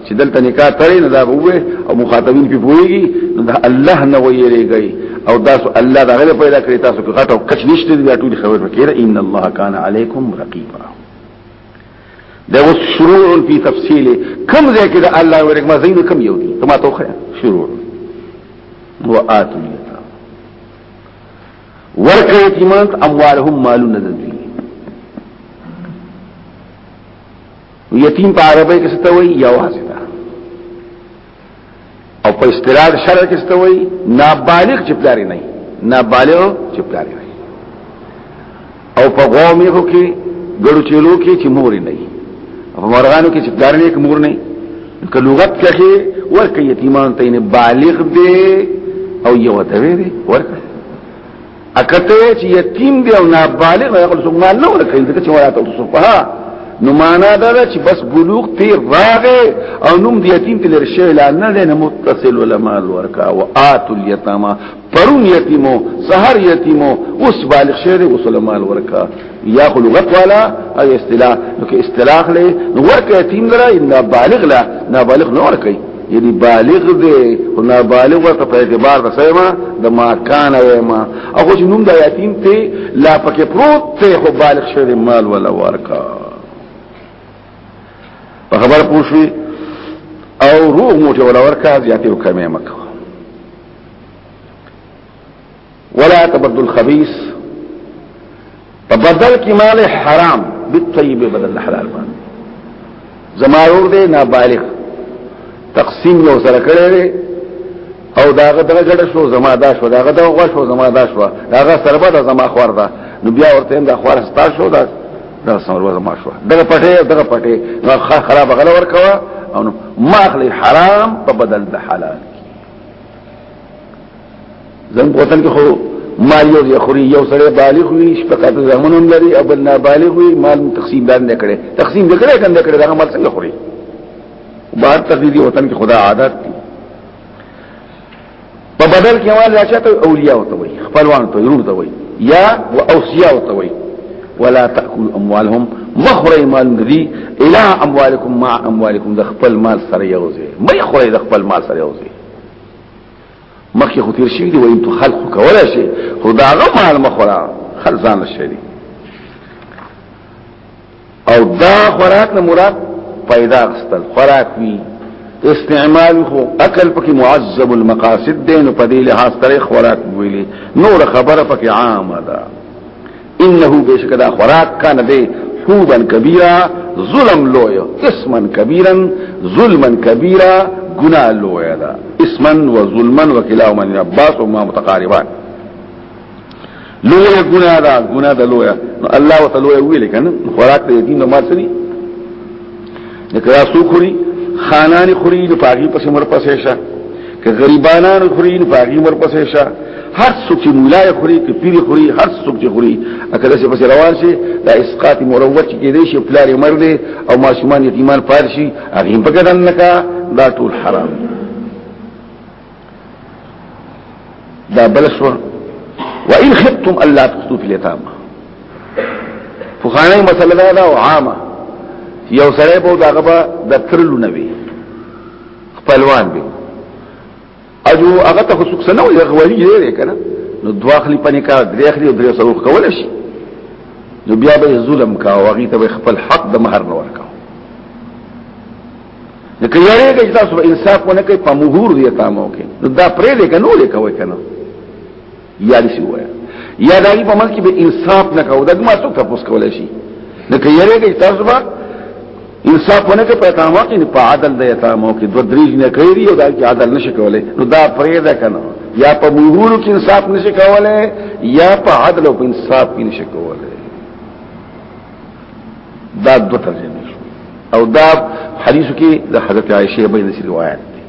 چې دلته نکاح تړي نه دا وې او مخاطبین په پويږي نو دا الله نه ویریږي او تاسو الله دا غره پیدا کړی تاسو کې غټو کچ نشته دا ټول خبر وکړه ان الله کان علیکم رقیبا دا اوس شروع فی تفصیل کم ځای کې دا الله ورګ ما زین کم یو دي تما توخه شروع وآتو یتا ورکه یتیمان اموالهم مالون ذی یتیم په عربی کې ستوي یوازې دا او په اصطلاح شرع کې ستوي نابالغ چې پلاری نه نابالغ چې پلاری نه او په قومي خو کې ګړو چلو کې چې مور نه په مرغانو کې چې پلاری نه کې مور نه که لغت کې ورکه یتیمان ته نه بالغ دی او یو ته وی ورکه اکته چې یتیم دی او نابالغ نه خپل څنګه نه ورکړي ځکه چې ولاته او صفها نو معنا دا ده چې بس بلوغ تی راغې او نوم دی یتیم تل رشه لا نه نه متصل علماء ورکا او ات الیتاما پرون یتیمو سحر یتیمو اوس بالغ شه دی اوس علماء ورکا یا خو لغت والا او اصطلاح نو کې اصطلاح لې نو ورکه یتیم لرا ان بالغ لا نابالغ نو ورکه یعنی بالغ دی او نابالغ ورته په اعتبار د سیما د ما کان ویما او خو نوم د یتیم ته لا پکې پروت ته خو بالغ شوی مال ولا ورکا په خبر پوښوي او روح موټه ولا ورکا زیاتې وکمه مکه ولا تبدل الخبيث په بدل کې مال حرام بالطيب بدل حلال باندې زما ور دې نابالغ تقسیم یو سره کړی او داغه دغه ګډ شو زما دا شو داغه دغه غوا شو زما دا شو داغه سربه دا زما خور دا نو بیا ورته دا خور ستا شو دا دا سمرو زما شو دغه پټه دغه پټه نو خراب غل ورکوا او ما اخلي حرام په بدل د حلال زم وطن کې خو مال یو دی خوري یو سره بالغ وي شپکات زمونم لري او بل نابالغ وي مال تقسیم دان نه کړي تقسیم نه کړي کنده کړي دا مال څنګه خوري بار تقدیدی وطن کې خدا عادت دي په بدل کې مال راځي اولیاء ته وي خپلوان ته ضرور ته وي یا واوصیاء ته وي ولا تاكلوا اموالهم مخري مال ندي الى اموالكم مع اموالكم د خپل مال سره یوځي مې خوري د خپل مال سره یوځي مخکې خو تیر شي دی وایي ته خلق کولای شي خدا غو مال مخورا خل ځان شری او دا خوراک نه مراد پیدا غستل خوراک وی استعمال خو عقل پکې معذب المقاصد دین په دې لحاظ ترې خوراک ویلي نور خبره پکې عامه ده انه بشک دا خوراک کان دی حوبا کبیرا ظلم لوی اسما کبیرا ظلما کبیرا گناہ لوی دا اسما و ظلما و کلاهما من عباس و ما متقاربان لوی گناہ دا گناہ دا لوی نو الله وتعالى ویل کنه خوراک دی دین نو مال سری لکه دا سو خوري خانان خوري نو پاغي پس مر پسې شه که غریبانان خوري نو پاغي مر پسې شه هر څوک چې مولا خوري که پیر خوري هر څوک چې خوري اکه داسې پس روان شي دا اسقاط مروج کې دی شي پلار مر دی او ماشومان یتیمان پارشي هغه په ګدن نکا دا ټول حرام دی دا بلسوا وإن خفتم ألا تقتلوا في اليتامى فخانه مسله دا دا عامه یو سره په داغه به د ترلو نه وي خپلوان به اجو هغه ته خصوص سنو یو غوړي دی کنه نو دواخلی پنې کا درېخلی او درې سره کول شي نو بیا به ظلم کا او هغه ته خپل حق د مہر نه ورکا لکه یاره کې تاسو انصاف ونه کوي په مهور دی تامو کې دا پرې لکه نو لکه وای کنه یا دې شو یا دا په مل کې به انصاف نه کوو دا ما څه تاسو کولای شي لکه یاره کې تاسو به انصاف ونه کوي په تامو کې په عدل دی تامو کې دوه دریج نه کوي او دا کې عدل نشي کولای نو دا پرې ده کنه یا په مهور کې انصاف نشي کولای یا په عدل او انصاف کې نشي کولای دا دو ترجمه شو او دا حدیث کې د حضرت عائشه بین سی روایت دی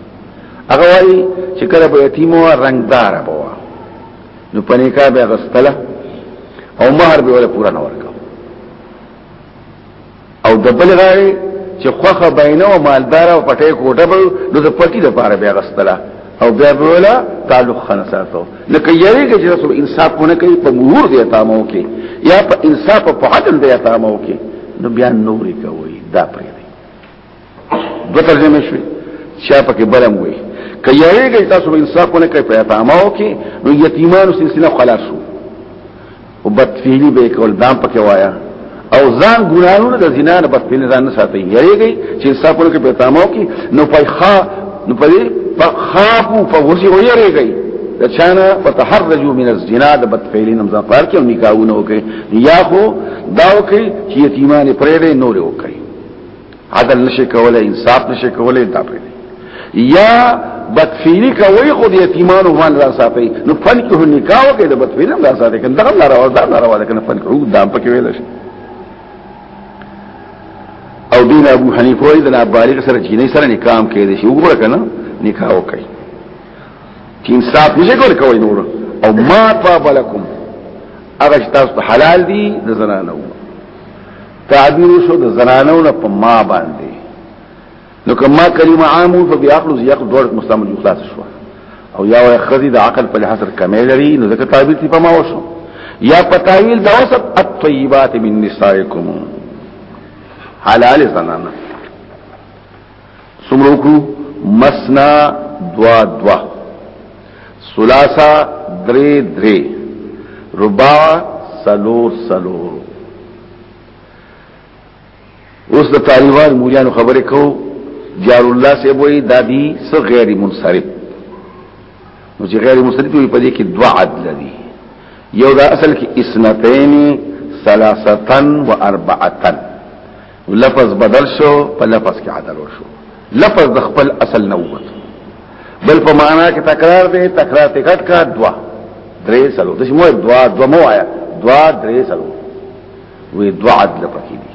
هغه وايي چې کله به یتیم و رنگدار بوا نو پنیکا به غستله او مہر به ولا پورا نه ورکا او د بل غاړي چې خوخه بینه او مالدار او پټه کوټه به نو د پټي د پاره به غستله او بیا بولا تعلق خانه ساتو لکه یری کې چې رسول انصاف مونږ کوي په مور دی تامو کې یا په انصاف په عدل دی تامو کې نو بیا نور کوي دا پرې دی دو ترجمه شوي چا پکې بلم وي که یری کې تاسو انصاف مونږ کوي په تامو کې نو یتیمانو سلسله خلاصو او بدفعلی به کول دام پکې وایا او ځان ګناهونو د زنا نه بدفعلی ځان نه ساتي یریږي چې انصاف ورکړي په تامو کې نو پای خا نو پدې فخافو فوسی او یریږي د چانه فتحرجوا من الزنا د بدفعلی نه ځان پار کې او نکاحونه وکړي یا خو داو کې چې یتیمان پرې نه نور وکړي عدل نشي کولای انصاف نشي کولای دا پرې یا بدفیری کوي خو د یتیمانو باندې را ساتي نو فن کې نکاح وکړي د بدفیری هم را ساتي کنه دغه نه راو دا نه راو دا کنه فن کې حقوق دام پکې ویل شي او دین ابو حنیفه وایي د نابالغ سره جینې سره نکاح هم کېدي شي وګوره کنه نکاح وکړي چې انصاف نشي کول کوي نور او ما طاب لكم هغه تاسو حلال دي د زنانو تعبیر شو د زنانو نه په ما باندې نو کما کلمه عام او بیا عقل زیاق دوړ مستعمل یو خلاص شو او یا وای خزی د عقل په لحاظ سره کمې لري نو ځکه تعبیر تی په ما وشو یا په تعویل د وسط الطیبات من نسائکم حلال زنانه څومره وکړو مسنا دوا دوا ثلاثه درې درې رباع سلور سلور اوس د طالبان مولیانو خبرې کو جار الله سے وای دا دي سو غیر منصرف نو چې غیر منصرف وي په دې کې دوا عدل دي یو دا اصل کې اسنتین ثلاثتن و اربعتن لفظ بدل شو په لفظ کې عدل وشو لفظ د خپل اصل نه ووت بل په معنا کې تکرار دی تکرار ته کټ کا دوا درې سلو د شمو دوا دوا مو آیا دوا درې سلو وی دوا عدل پکې دي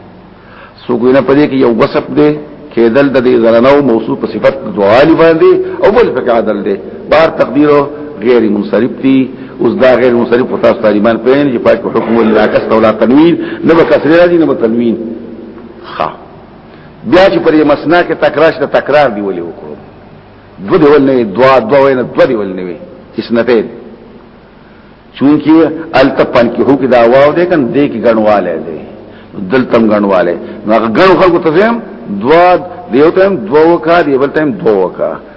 سو ګوینه پدې کې یو وسب دی کېدل د دې زنانو موصوف په صفت دوالی باندې او بل په عدل دی بار تقدیر غیر منصرف دي اوس دا غیر مصرف خو تاسو طالبان پېژنئ چې پاک حکم ولا کس ولا تنوین نه به کسره راځي نه به تنوین ښه بیا چې پر مسنا کې تکرار شته تکرار دی ولې وکړو دو دی ولې دوا دوا وینه دو دی ولې وی اسنتین چونکی التپن کې هو کې دا واو دې کن دې کې غنواله دې دلتم غنواله نو غن خلکو ته زم دوا دیو تم دوا وکا دی بل تم دوا وکا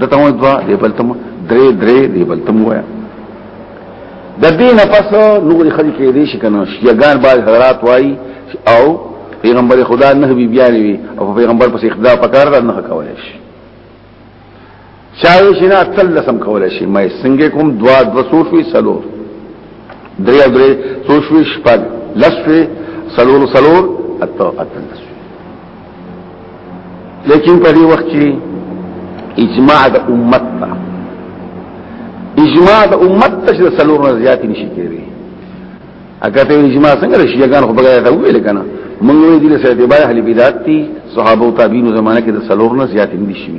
دته مو دوا دی بل تم درې درې دی بل تم وایا د دې نه پس نور خلک یې دې شي کنه شیګان باز حضرات وای او پیغمبر خدا نه بی بیان وی او پیغمبر پس اقتدا پکار را نه کولای شي چاوي شي نه تل لسم کولای شي مې څنګه کوم دوا د وسوټ وی سلو درې درې سوشوي شپږ لسوي سلور سلور اتو اتل لیکن په دې وخت کې اجماع د امت ته اجماع د امت ته چې څلور نه زیات نشي کېږي اګه ته اجماع څنګه رشي ګان خو بغیر ته ویل کنه موږ وی دي له سره دی بای اهل بدعت دي صحابه او تابعین زمانه کې د څلور نه زیات نشي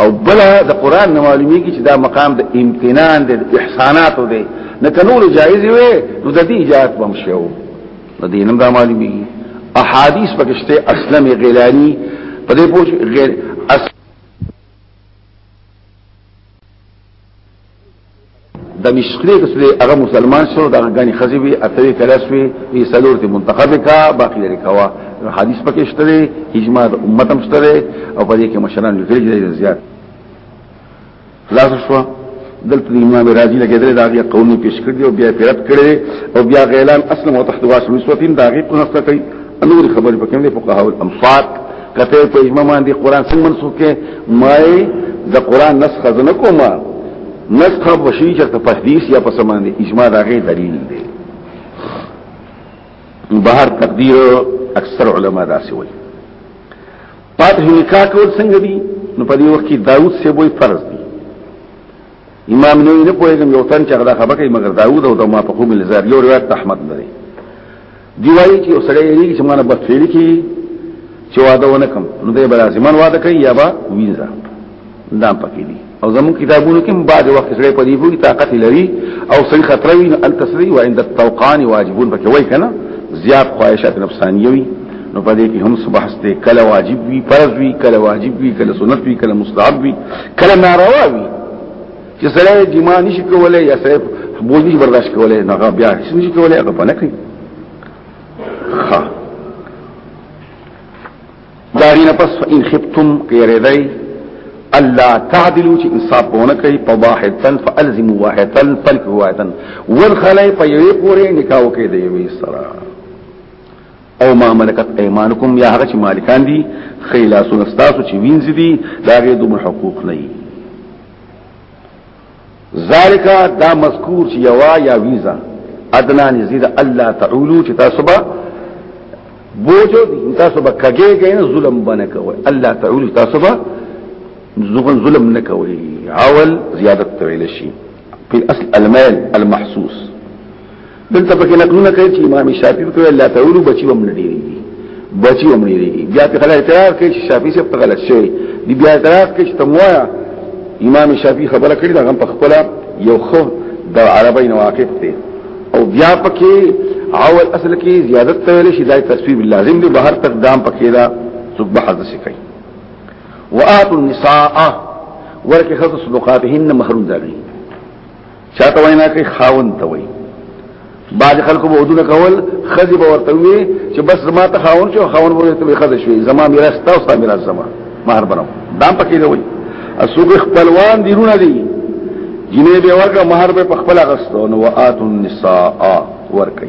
او بل د قران نه معلومیږي چې دا مقام د امتنان د احسانات دی نه کنور جایز وي نو د دې اجازه بم شو د دې نن دا معلومیږي احادیث پکشته اسلم غیلانی په دې پوښ غیر د مشکلې کسلې هغه مسلمان شو دا غني خزي وي اتوي کلاس وي یې سلور ته منتخب کا باقي لري کوا حدیث پکې شته اجماع امت هم شته او په دې کې مشران لیکل دي زیات خلاص شو دلته امام رازي لګیدل دا غي قوم پیش کړی او بیا پیرت کړی او بیا غیلان اصلا متحد واسو نسوتین دا غي په نقطه کوي انور خبر پکې نه فقهاو الامصار کته په اجماع باندې قران څنګه منسوخ کې مای د قران نسخ نه کومه نسخ په شی چې په حدیث یا په سمان دي اجماع دغه دلیل دی بهر تقدیر اکثر علما دا سی وایي پات نکاح کول څنګه دي نو په دې وخت کې داوود سی وایي فرض دی امام نووي نه پوهیږم یو تن چې هغه خبره کوي مګر داوود او د ما په قوم لزار یو روایت احمد لري دی وایي چې یو سړی یې چې مانه بس فعل کی چې واده ونه کم نو دی بل ځمن واده کوي یا با وینځه دا پکې دي او زمو کتابونو کې بعد وخت سره په دې وو طاقت لري او سړي خطر وي ان تسری و عند التوقان واجبون پکې وای کنه زیات خواهشات نفسانیه وي نو په دې کې هم صبح ستې کله واجب وي فرض وي کله واجب وي کله سنت وي کله مستحب وي کله ناروا وي چې سره جما نشي کولای یا سره بوج نشي برداشت کولای نه بیا نشي کولای هغه پنه کوي ها دارین پس ان خفتم کیردای الله تعدلوا چې انصاف ونه کوي په واحد تن فالزم واحد تن فلک واحد تن والخلای په یوې پورې نکاح وکړي دی وی سره او ما ملکت ايمانكم یا هغه چې مالکان دي خیلاسو نستاسو چې وینځ دي دا غي دومره حقوق نه ذالک دا مذکور چې یوا یا ویزا ادنا نزيد الله تعولو چې تاسو به بوجو تاسو به کګېږئ نه ظلم باندې کوي الله تعولو تاسو به ظلم ظلم نه کوي اول زیادت تویل شي په اصل المال المحسوس دلته پکې نقلونه کوي چې امام شافعي کوي الله تعالی بچي هم نه ډیری بچي هم نه ډیری بیا په خلک اعتراض کوي چې شافعي څه غلط شوی دی بیا اعتراض کوي چې تموایا امام شافعي خبره کړې دا هم په خپل یو خو د عربی نواقف دی او بیا پکې اول اصل کې زیادت تویل شي دای تصویب لازم دی بهر تک دام پکې دا څوک به حد شي کوي وآتوا النساء ورکه خصص صدقاتهن محروم دي چاته وینا کوي خاون ته وایي بعض خلکو به ودونه کول خزي به ورته وي چې بس ما ته خاون شو خاون به ته خزه شي زما میراث تاسو ته میراث زما مہر بنو دا پکې دی وایي اسوګ خپلوان دی رونه دي جنې به ورګه مہر به خپل غستو نو واتو النساء ورکي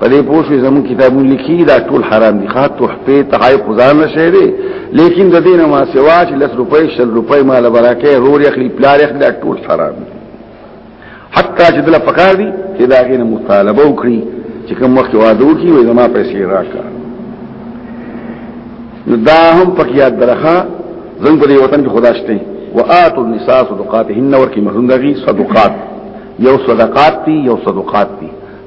په دې پوه شو زموږ کتابونه لیکي دا ټول حرام دي خاط تحفه تحای خدان نشه دي لیکن د دینه ما سوا چې لس روپۍ شل روپۍ مال براکه رور اخلي پلار اخلي دا ټول حرام دي حتی چې دل پکار دي چې دا غینه مطالبه وکړي چې کوم وخت واده وکړي وي زما پیسې راکړه نو دا هم پکې یاد درخه زنګ په دې وطن کې خدا شته وآت النساء صدقاتهن ورکی مهرون دغی صدقات یو صدقات تی یو صدقات تی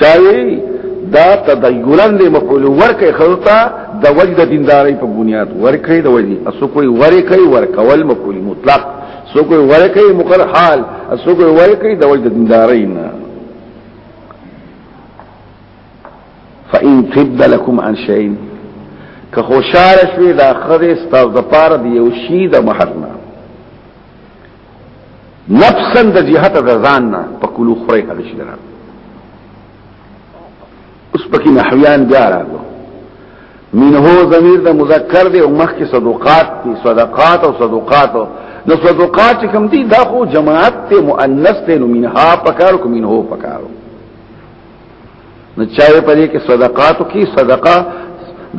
چاوي دا تدیورا د مفعول ورکه خلطه د وجد دینداري په بنیاد ورکه د وجدي اسو کوئی ورکه ورکول مفعول مطلق سو کوئی ورکه مقر حال اسو کوئی ورکه د وجد دینداري نه فإن تبد لكم عن شيء که خوشاله شوي دا خره ستاسو د پاره دی یو شی د محرمه نفسا د جهت د ځان نه په کلو خوري هغه شي درا اوس پکې نحویان بیا راغلو منه ضمیر د مذکر دی او مخکې صدقات دي صدقات او صدقات نو صدقات چې کوم دي دا خو جماعت ته مؤنث ته نو منها پکار کو منه پکارو نو چاوي پرې کې صدقات کی صدقه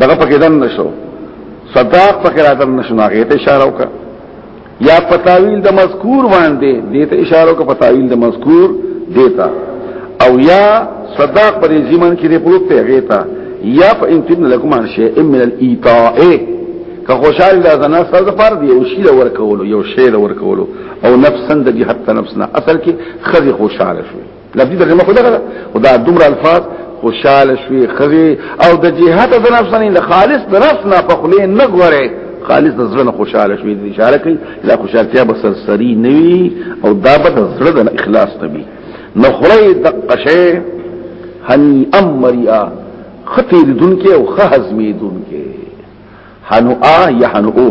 دغه پکې دن نشو صداق پکې را دن نشو هغه ته اشاره وکړه یا پتاویل د مذکور باندې دې ته اشاره وکړه پتاویل د مذکور دیتا او یا صداق پرې زمن کې دې پروت ته غیتا یا فانتن لكم عن شيء من الايتاء که خوشاله ده زنا سره پر دی او شی ور کولو یو شی ور کولو او نفسن د جهت نفسنا اصل کې خزي خوشاله شوی لفظي ترجمه خو دغه خدا دومره الفاظ خوشاله شوي خزي او د جهاد د نفس نه خالص د نفس نه په خله نه غوري خالص د زړه خوشاله شوي د اشاره کوي دا خوشالتیا به سرسری نه وي او دا به د زړه د اخلاص نه وي نو خړې د قشه هني امریا ختی دن کې او خه هضمې دن کې حنوآ یا حنوآ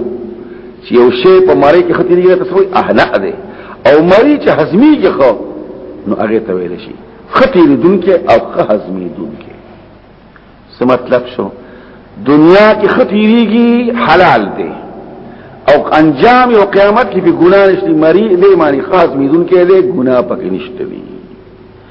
چې یو شی په مری کې خطرې یا تسوی اهنأ ده او مری چې حزمی کې خو نو هغه ته ویل شي خطرې دن کې او خه حزمی دن کې څه مطلب شو دنیا کې خطرېږي حلال ده او انجام او قیامت کې به ګناه نشته مری دې معنی خاص میدون کې دې ګناه پکې نشته وي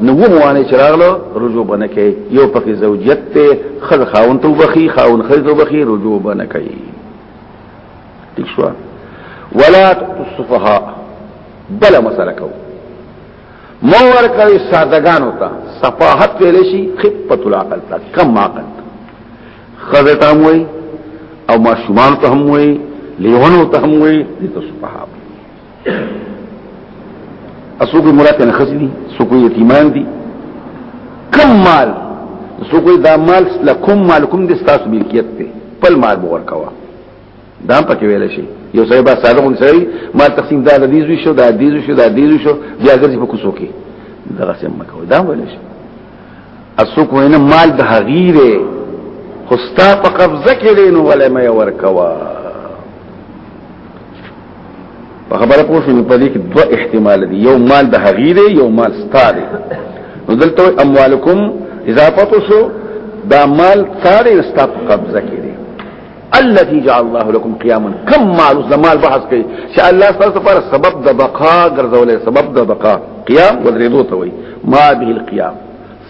نو وموانه چې راغلو رجوع بنه کوي یو پکې زوجیت ته خذ خاون تو بخي خاون خذ تو بخي رجوع بنه کوي ٹھیک شو ولا الصفهاء بلا مسله کو مو ور کوي سادهګان ہوتا صفاحت ویل شي خفت العقل تا کم عقل خذ تا موي او ما شمار ته هم وي لیونو ته هم وي دي ته صفحاب اسو کوئی مراد نه خزي دي سو کوئی یتیمان دي کم مال سو کوئی دا مال لکم مالکم دي ستاسو ملکیت ته خپل مال مو ورکوا دا هم پکې ویل شي یو ځای با صادق هم سړي مال تقسیم دا د دې شو دا د دې شو دا د دې شو بیا ګرځي په کوڅو کې دا څه مکو دا ویل شي اسو کوئی نه مال د هغیره خوستا په قبضه کې لینو ولې مې ورکوا په خبره پوه شو په دې کې دوه احتمال دي یو مال د هغې دی یو مال ستاره نو دلته اموالکم اضافه شو دا مال ستاره ستا په قبضه کې دی الذي جعل الله لكم قياما كم مال زمال بحث کوي چې الله ستاسو لپاره سبب د بقا ګرځولې سبب د بقا قیام ودریدو ته وي ما به القيام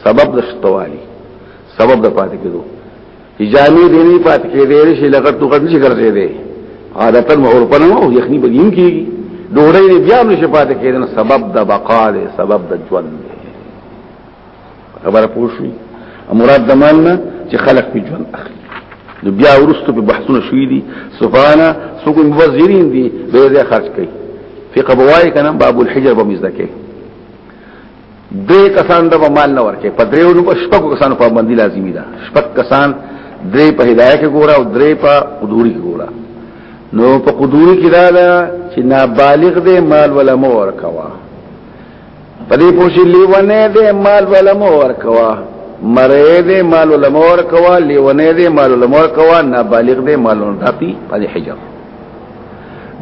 سبب د شتوالي سبب د پاتې کېدو جامې دې نه پات کې دې شي لګټ تو کټ نشي ګرځې دې عادتن مور پنه او یخني بګیم کیږي ډوړې دې بیا نشي پات کې دې سبب د بقا دې سبب د ژوند خبره پوښوي مراد زمان نه چې خلق په ژوند اخلي نو بیا ورستو په بحثونه شوې دي سبحانه څوک مبذرین دي به دې خرج کوي فقه بوای کنه باب الحجر بمزدکه درې کسان د مال نه ورکه په درې ورو په شپږ کسان په باندې لازمي ده شپږ کسان درې په هدايه کې ګوره او درې په قدوري کې ګوره نو په قدوري کې دا ده چې نابالغ دې مال ولا مو ورکوا په دې پوښي لیونه دې مال ولا مو ورکوا مړې دې مال ولا مو ورکوا لیونه دې مال ولا مو ورکوا نابالغ دې مال ورکوا په حجر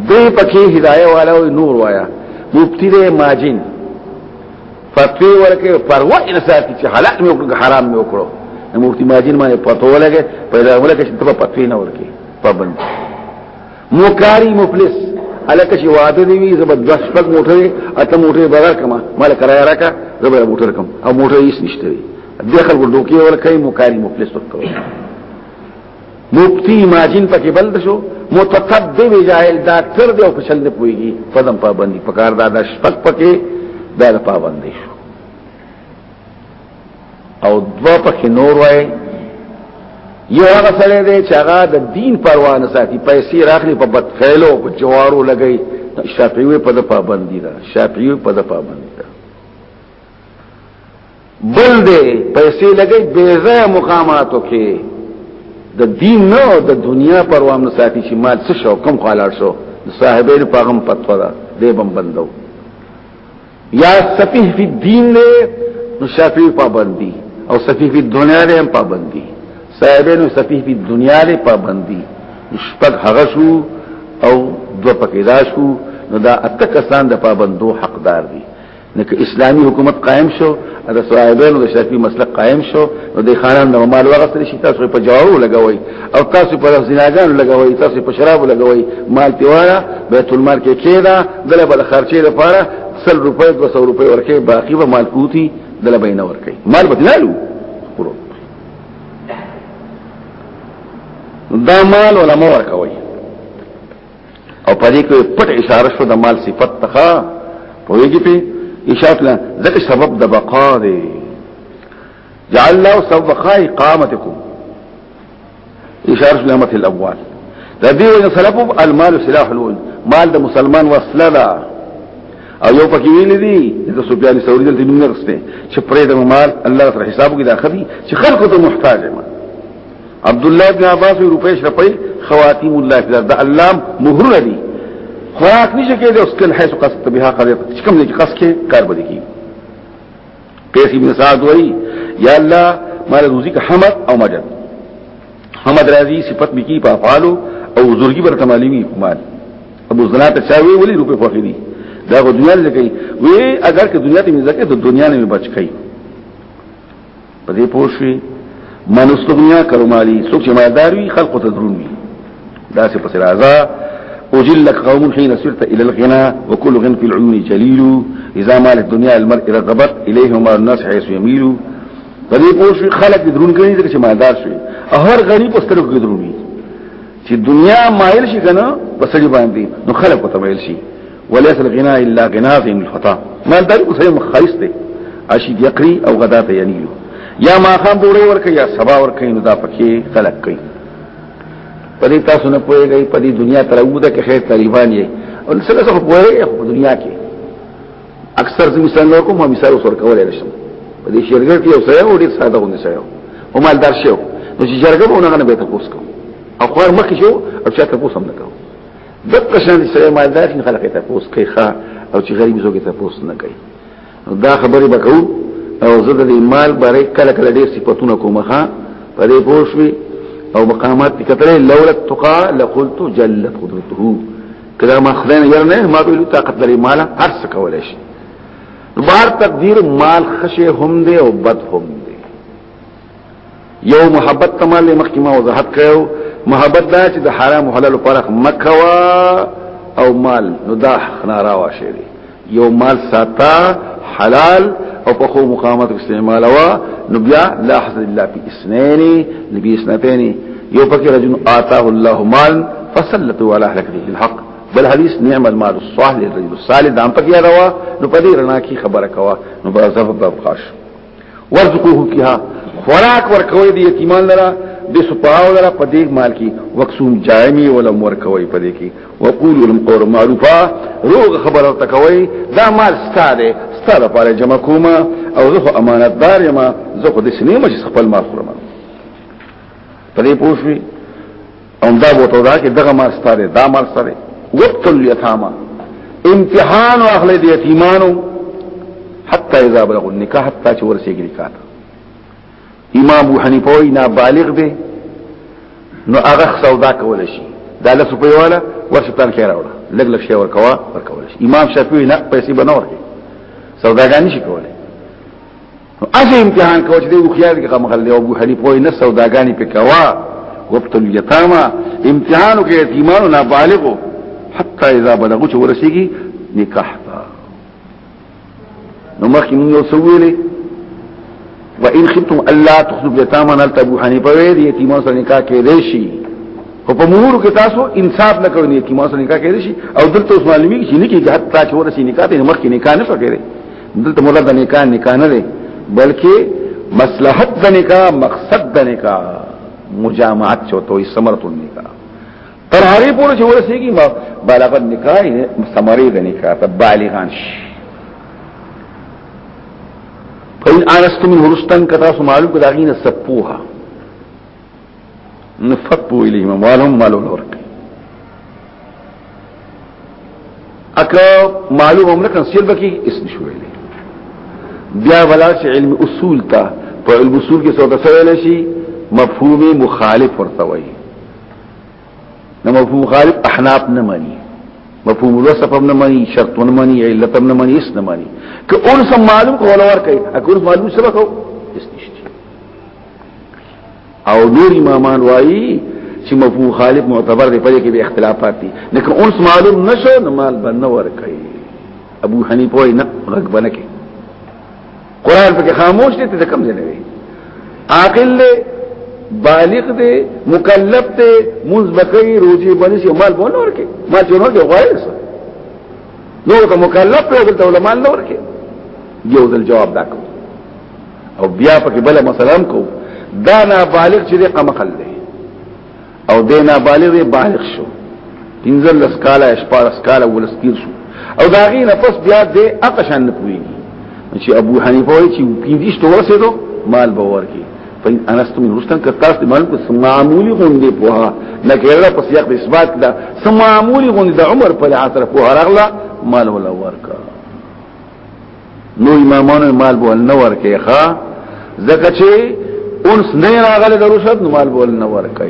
دی پکې هدايه والا او نور وایا مفتی دی ماجن فتوی ورکه پروا ان ساتي چې حلال مې وکړ حرام مې وکړو مفتی ماجن باندې پتو لګه پیدا ولکه چې په پتوی نه ورکه پابند مکاری مفلس الکه چې واده دی وی زبردست پک موټر اته موټر بغیر کما مال کرایه راکا زبر موټر کم او موټر هیڅ نشته دی داخل ګډو کې ورکه مکاری مفلس وکړو مفتی ماجن پکې بلد شو متقدم جاهل ډاکټر دی او په چل نه پويږي فزم پابندي پکار دا د شپک پکې دا د پابندي شو او دوا پکې نور وای یو هغه سره دی چې هغه د دین پروا نه ساتي پیسې راخلي په بد فعلو په جوارو لګي شافعي په د پابندي دا شافعي په د پابندي دا بل دې پیسې لګي بې ځای مقاماتو کې د دین نه او د دنیا پروا نه ساتي چې مال څه شو کم خالار شو صاحبین په غم پتو ده دې بم بندو یا سفیه فی دین نه نو شافعی پابندی او سفیه فی دنیا نه هم پابندی صاحبین سفیه فی دنیا نه پابندی شپږ هغه شو او دو پکې دا شو نو دا اته کسان د پابندو حقدار دي لکه اسلامی حکومت قائم شو د صاحبانو د شرعي مسلک قائم شو نو د خانان د مال ورغسل شي تاسو په جوارو لګوي او تاسو په زناګان لګوي تاسو په شراب لګوي مال تیوارا بیت المال کې کېدا دله بل خرچې لپاره 100 روپۍ 200 روپۍ ورکې باقي به مال کوتي دله بینه ورکې مال بدلالو دا مال ولا مور کوي او په دې کې پټ اشاره شو د مال صفت تخا په ویږي په اشاره نه ځکه سبب د بقا دی جعل الله سبب بقا اقامتکم اشاره لامت الاموال د دې وجه سلف المال سلاح الول مال د مسلمان وسله ده او یو پکې ویل دي د سفیان ثوری دلته نوم نه رسته چې پرې د مال الله سره حساب کې دا خدي چې خلکو ته محتاج ما عبد الله بن عباس روپې شپې خواتیم الله فی الارض الله مهر دی خوراک نشه کېږي اوس کله حيث قصد بها قد کوم نه قصد کې کار بدی کی قیس بن سعد وای یا الله مال روزی کا حمد او مجد حمد راضی صفت بکی په افعالو او زورګي برته معلومی مال ابو زنات چاوي ولی روپې خوخې دي دا غو دنیا لکې وی اگر که دنیا ته مزکه ته دنیا نه بچ کړي په دې پوښي من استغنیا کرو مالی سوک چې مالدار وي خلق ته درون وي دا څه پس راځه اجلك قوم حين سرت الى الغنى وكل غن في العيون جليل اذا مال الدنيا المرء رغبت اليه وما الناس حيث يميل په دې پوښي خلق درون کوي چې مالدار شي هر غریب سترګو کې درونی چې دنیا مایل شي کنه په سړي باندې نو خلق ته مایل شي وليس الغناء الا غناء من الفتاه ما دای کو سم خیس دی اشی یقری او غدا ته یعنی یا ما خام بوره ورکه یا سبا ورکه نو دا پکې خلق کوي پدې تاسو نه پوهیږئ پدې دنیا تر وګړه کې خیر طالبان یې او څنګه څه پوهیږئ په دنیا کې اکثر زمي څنګه کوم مثال سره کولای نشم پدې شرګر کې یو سره وړي ساده غونډه سره او مال دار شو نو چې جرګه مونږ نه به تاسو کو او خو مخ شو او چا تاسو هم نه کو دغه شان دي سره مالدار شي خلک ته پوس کوي ښا او چې غریب زوګي ته پوس نه کوي دا خبرې وکاو او زه د مال باره کله کله ډېر صفاتونه کوم ښا په دې پوښوي او مقامات کتلې لولا تقا لقلت جل قدرته کله ما خدای نه يرنه ما به له طاقت لري مال هر څه کولای شي بار تقدیر مال خشه هم دی او بد هم دی یو محبت تماله مخکې ما وضاحت کړو محبت دا چې د حرام او حلال فرق مکوا او مال نو دا خنارا واشه دی یو مال ساتا حلال او په خو مقامات استعمال وا نو بیا لا حسد الا فی اسنین نبی اسنتین یو پکې رجل آتاه الله مال فسلته علی اهلکه الحق بل حدیث نعم المال الصالح للرجل الصالح دام پکې راوا نو په دې رڼا کې خبره کوا نو په ځفه په خاص ورزقوه فيها خوراک ورکوي دي یتیمان لره د سپاو لره په دې مال کې وقسوم جامي ولا مور کوي په دې کې وقول لهم قول معروفا روغ خبره تکوي دا مال ستاره ستاره لپاره جمع کوما او زه امانتدار یم زه خو د سینې مجلس خپل مال خورم پدې پوښوي او دا بوته دا کې دغه مال ستاره دا مال ستاره وقت الیتاما امتحان او اخلي دي یتیمانو حتا اذا بلغوا النکاح حتا چې ورسېږي نکاح امام ابو حنیفه وی نا بالغ دی نو هغه سودا کول شي دا لس په والا ورشه تان خیر اوره لګ لګ شی ورکوا ورکول شي امام شافعی نه پیسې بنور کې سوداګانی شي کولای اسی امتحان کوچ دی او خیال کې غمغل دی ابو حنیفه وای نه سوداګانی په کوا وقتل یتاما امتحانو کې یتیمانو نابالغو حتی اذا بلغو چې ورسیږي نکاح تا نو مخکې موږ یو سویلې وان خفتم الا تخذوا یتاما نل ابو حنیفه وی دی یتیمانو سره نکاح کې دی شي او په مور کې تاسو انصاف نه کوئ یتیمانو سره نکاح کې دی شي او دلته اوس معلومیږي چې نکاح حتی چې ورسیږي نکاح ته مخکې نکاح نه شو کېږي دلته مولا د نکاح نکاح نه دی بلکې مصلحت د نکاح مقصد د نکاح مجامعت چوته وي ثمرت النکاح تر هرې پورې چې ورسېږي ما بالغت نکاح ثمرې د نکاح ته بالغان شي فإن آنستم من هرستان کتا سمالو کداغین سپوها نفقو الیهم اموالهم مالون ورک اکا معلوم هم لکن سیل بکی اس نشو ویلی بیا ولا چې علم اصول تا په علم اصول کې څه تسویل شي مفهوم مخالف ورته وایي نو مفهوم مخالف احناف نه مانی مفهوم الوصف هم نه مانی شرط نه مانی علت هم نه مانی اس نه مانی که اون سم معلوم کوله ور کوي اکه معلوم سره کوي او نور امامان وایي چې مفهوم خالف معتبر دی په دې کې به اختلافات دي لکه اوس معلوم نشو نو مال باندې ور کوي ابو حنیفه وایي نه غږ باندې کوي قران په خاموش دي ته کم ځنه وي عاقل دی بالغ دی مکلف دی مزبکی روزي باندې سي مال باندې ور کوي ما چې نور دی غواړي نو ته مکلف دی ولته مال نه ور کوي یو ځل جواب داکو او بیا په کې بل مسله هم کو دا نابالغ چې د قمقل دی او د نابالغ دی بالغ شو پنځل لس کاله شپارس کاله ولستیر شو او دا غي نفس بیا د اقشان نه پوي چې ابو حنیفه وایي چې پنځه شته ورسېدو مال باور کې فإن أنستم من رشدا كتاس دمان کو سمعمولی غندی پوها نکیرلا پس یق دی اثبات دا سمعمولی غندی دا عمر پر عطر پوها رغلا مال ولا ورکا نو امامانو مال بول نه ورکه ښا زکه چې اونس نه راغله د رشد نو مال بول نه ورکه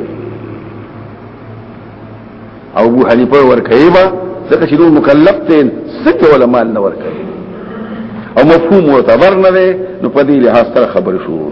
او ابو حنیفه ورکه با زکه چې نو مکلف ته سکه ولا مال نه ورکه او مفهوم معتبر نه نو په دې لحاظ سره خبر شو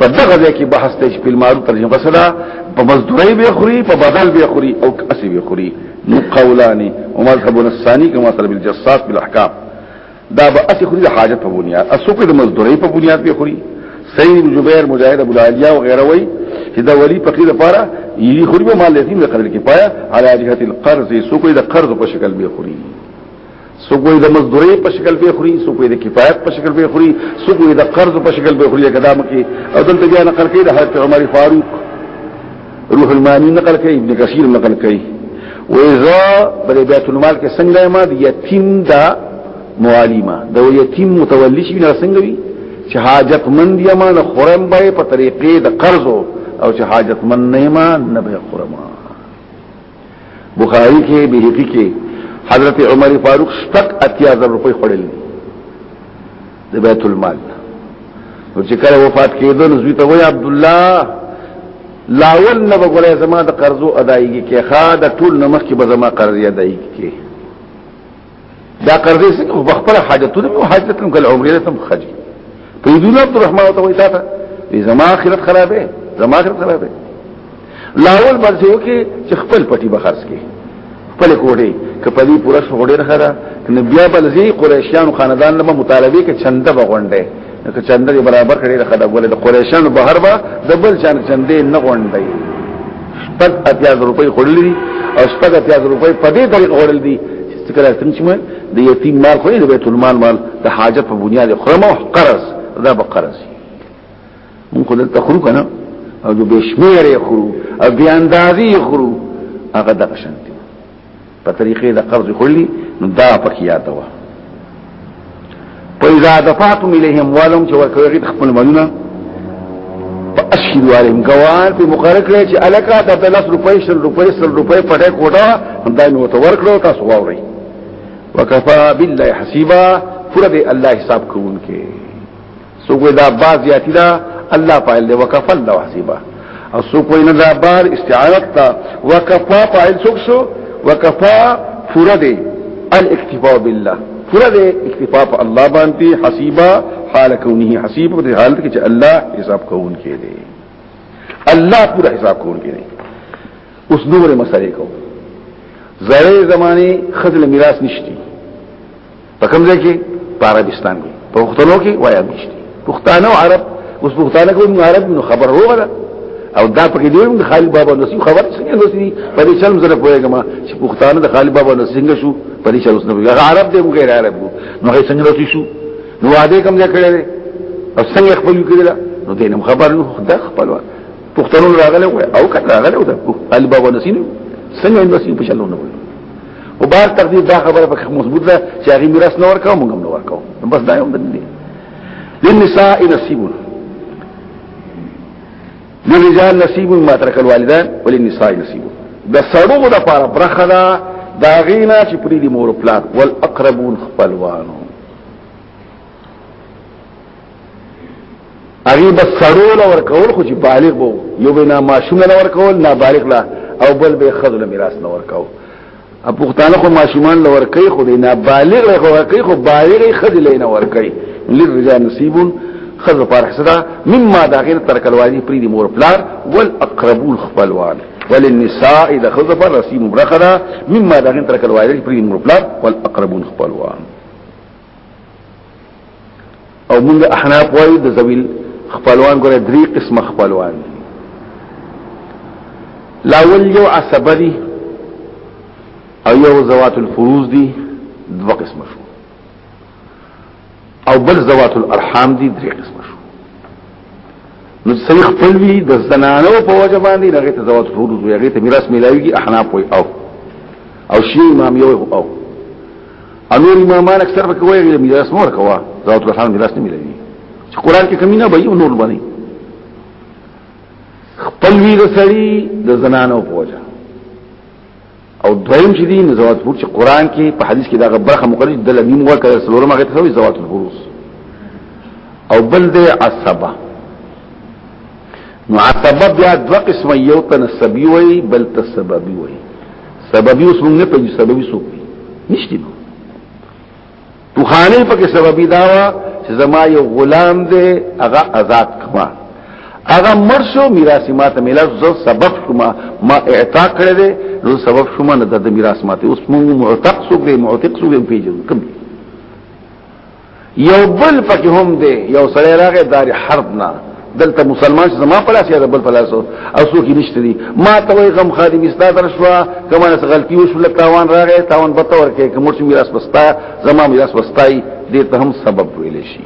په دغه ځای کې بحث ته چې پلمارو ترجمه بسلا په مزدوري به خوري په بدل به خوري او کسي به خوري نو قولاني او مذهبنا الثاني كما طلب الجساس بالاحکام دا به اسی خوري د حاجت په بنیاد اسو کې د مزدوري په بنیاد به خوري سید جبیر مجاهد ابو العالیه او غیره وای چې دا ولی فقیر لپاره یی خوري به مال یتیم د قدر کفایه علی جهه القرض سو کې د قرض په شکل به خوري سو کوئی د مزدوري په شکل به خوري سو کوئی د کفایت په شکل به خوري سو کوئی د قرض په شکل به خوري کدا مکه او دلته بیا نقل کوي د حضرت عمر فاروق روح المانی نقل کوي ابن کثیر نقل کوي و اذا بل بیت المال کې څنګه ما د یتیم دا موالیما د یتیم متولی شي نه څنګه وي چې حاجت مند یا ما نه خورم به په طریقې د قرض او چې حاجت مند نه ما نه به خورم بخاری کې به هیڅ کې حضرت عمر فاروق شپږ اتیا زر روپۍ خړلې د بیت المال نو چې کله وفات کېدو نو زوی ته وای عبد الله لاول نه وګورې زما د قرضو ادایګي کې خا د ټول نمخ کې به زما قرضې ادایګي کې دا قرضې څنګه په خپل حاجتونه او حاجت کوم کله عمره ته خرج په دې عبد الرحمن ته وایي تاسو زما اخرت خرابې زما اخرت خرابې لاول باندې وکي چې خپل پټي بخرج کې خپل کوټي کپدی پورا شغړې نه خره نبي بلځي قریشیان خاندان لمه مطالبه کې چنده بغونډه که چندې برابر کړي د خدای ګولې د قریشانو بهر به د بل چان چندې نه غونډي شپږ اتیا روپۍ خړلې او شپږ اتیا روپۍ په دې طریق خړل دي چې کله څنګه مې د یتیم مال خو د بیت المال مال د حاجت په بنیاد خرم او قرض دا به قرض مون خو دلته خرو کنه او د بشمیره خرو او د اندازي خرو هغه د قشنتي په طریقې د قرض خلی نو دا پکې یاد و فإذا دفعتم إليهم والهم چې ورکوي غي خپل مالونه فأشهدوا عليهم قوان په مقرر کړی چې الکا د 10 روپۍ 100 روپۍ 100 روپۍ پټه کوټه همدا نو ته ورکړو تاسو واوري وکفا بالله حسیبا فرد الله حساب کوونکې سو کوئی دا با زیاتی دا الله فاعل دی وکفل دا وحسیبا او سو کوئی نه دا بار استعانت تا وکفا فاعل سوک شو وکفا پورا دی الاکتفاء بالله پورا دی اکتفاء په الله باندې حسیبا حال کونه حسیب په حالت کې چې الله حساب کوون کې دی الله پورا حساب کوون کې دی اوس نور مسئله کو زړې زماني خزل میراث نشتی په کوم ځای کې په عربستان کې په پښتنو کې وایي مشته پښتانه او عرب اوس پښتانه کوم عرب نو خبر وګړه او دا پکې دی موږ خالد بابا نصیب خبر څنګه نصیب په دې چل مزره پوهېږم چې پښتانه د خالد بابا نصیب شو په دې چل اوس نه هغه عرب دی موږ غیر عرب نو هي څنګه نصیب شو نو واده کوم ځای کړی او څنګه خپل کړی نو دینم خبر نو خدای خپل پښتنو راغله او کله راغله او د خالد بابا نصیب څنګه نصیب په چلونه وي او بار تقدیر دا خبره پکې مضبوط ده چې هغه میراث نه ورکاو موږ هم نه ورکاو بس دا یو دلیل للنساء نصيب للرجال نصيب ما ترك الوالدان وللنساء نصيب د سړو د پاره برخه ده دا غینا چې پرې دي مور پلان والاقربون خپلوانو هغه بس سړو لا ورکول خو چې بالغ وو یو بنا ماشوم لا ورکول نه بالغ لا او بل به خذل میراث نه ورکاو ا پښتانه خو ماشومان لا ورکي خو نه بالغ خو ورکي خو بالغ خذل نه ورکي للرجال نصيب خذ فرحسدا مما داخل ترک الوالي پری دی مور پلار والاقربون خپلوان وللنساء اذا خذ فرسي مبرخدا مما داخل ترک الوالي پری دی مور پلار والاقربون خپلوان او موږ احناف وایو د زویل خپلوان ګره درې قسم خپلوان لا ول یو عصبدي او یو زوات الفروز دي دوه قسم شو او بل زوات الارحام دي درې قسم شو نو صحیح خپل وی د زنانو په وجه باندې دغه ته زوات فرض وي هغه ته میراث ملایږي احناف وي او او شی امام یو او انور امامان اکثر به کوي غیر میراث مور کوا زوات الحال میراث نه ملایږي چې قران کې کمی نه وي او نور باندې خپل وی د سړي د زنانو په وجه او دویم چې دین زوات پور چې قران کې په حدیث کې دا برخه مقرر د لنیم ور کړه سلورم هغه ته وی زوات پوروس او بل دې عصبه نو عصبه بیا دو قسم یو تن سبي وی بل ته سببي وی سببي اوس موږ نه پېژنو سببي څوک نشته پوخانی پکې سببي داوا چې زما یو غلام دی هغه آزاد کما هغه مرشو میراث ما ته ملاو زو سبب شوما ما اعطا کړی دی نو سبب شوما نه د میراث ما ته اوس موږ معتق سو به معتق سو به پیژن کوم یو بل پکې هم دی یو سړی راغی دار حرب نه دلته مسلمان چې زما په لاس یا بل په لاس او څوک نشته دي ما ته وي غم خادم استا در شو کومه څه غلطي وشو لکه تاوان راغی تاوان به تور کې کوم چې میراث بستا زما میراث بستای دې ته هم سبب ویل شي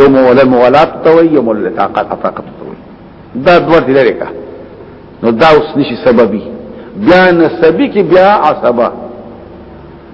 یوم ولا موالات ته وي یوم ولا طاقت طاقت ته وي دا دوه دي لريکا نو دا اوس نشي سببي بیا نسبی کې بیا عصبه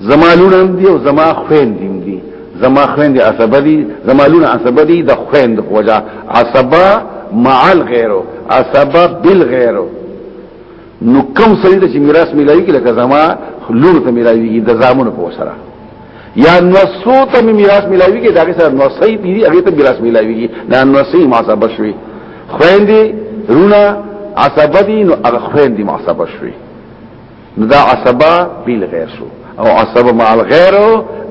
زما لونه دی او زما خوین دی دی زما خوین دی عصبه دی زما لونه عصبه دی د خوین د وجا عصبه مع الغیر عصبه بالغیر نو کم سړي د میراث ملایي کې لکه زما لور ته ملایي د زامن په سره یا نوسو ته میراث ملایي کې داګه سره نوسي پیری هغه ته میراث ملایي کې دا نوسي معصبه شوي خويندې رونه عصبه دي نو هغه خويندې معصبه شوي نو دا عصبه بیل غیر شو او عصبه مع الغیر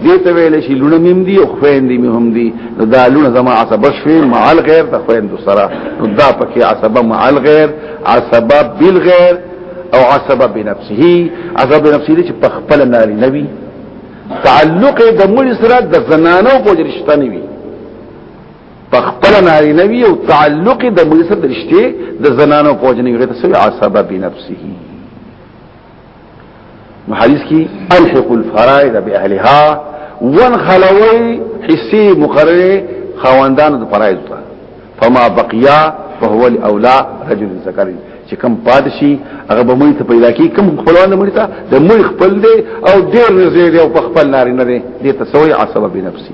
دې ته ویل شي لونه مم دي او خوین دي مهم دي نو دا لونه زما عصبه شوي مع الغیر ته خوین دو سره نو دا پکې عصبه مع الغیر عصبه بیل غیر او عصبه بنفسه عصبه بنفسه دې چې په خپل ناری نوي تعلق د مول سره د زنانو په رشتہ نوي په خپل نارینه وی او تعلق د مړي سره درشته د زنانو پوجنې غته سوی عصب بنفسه نو حدیث کی الحق الفرائض باهلها وان خلوی حصي مقرره خواندان د فرائض ته فما بقیا فهو الاولى رجل ذکر چې کم پادشي هغه به مړي ته پیدا کی کم خپلوان مړي ته د مړي خپل دی او ډیر نزیری او په خپل نارینه دی دې ته سوی عصب بنفسه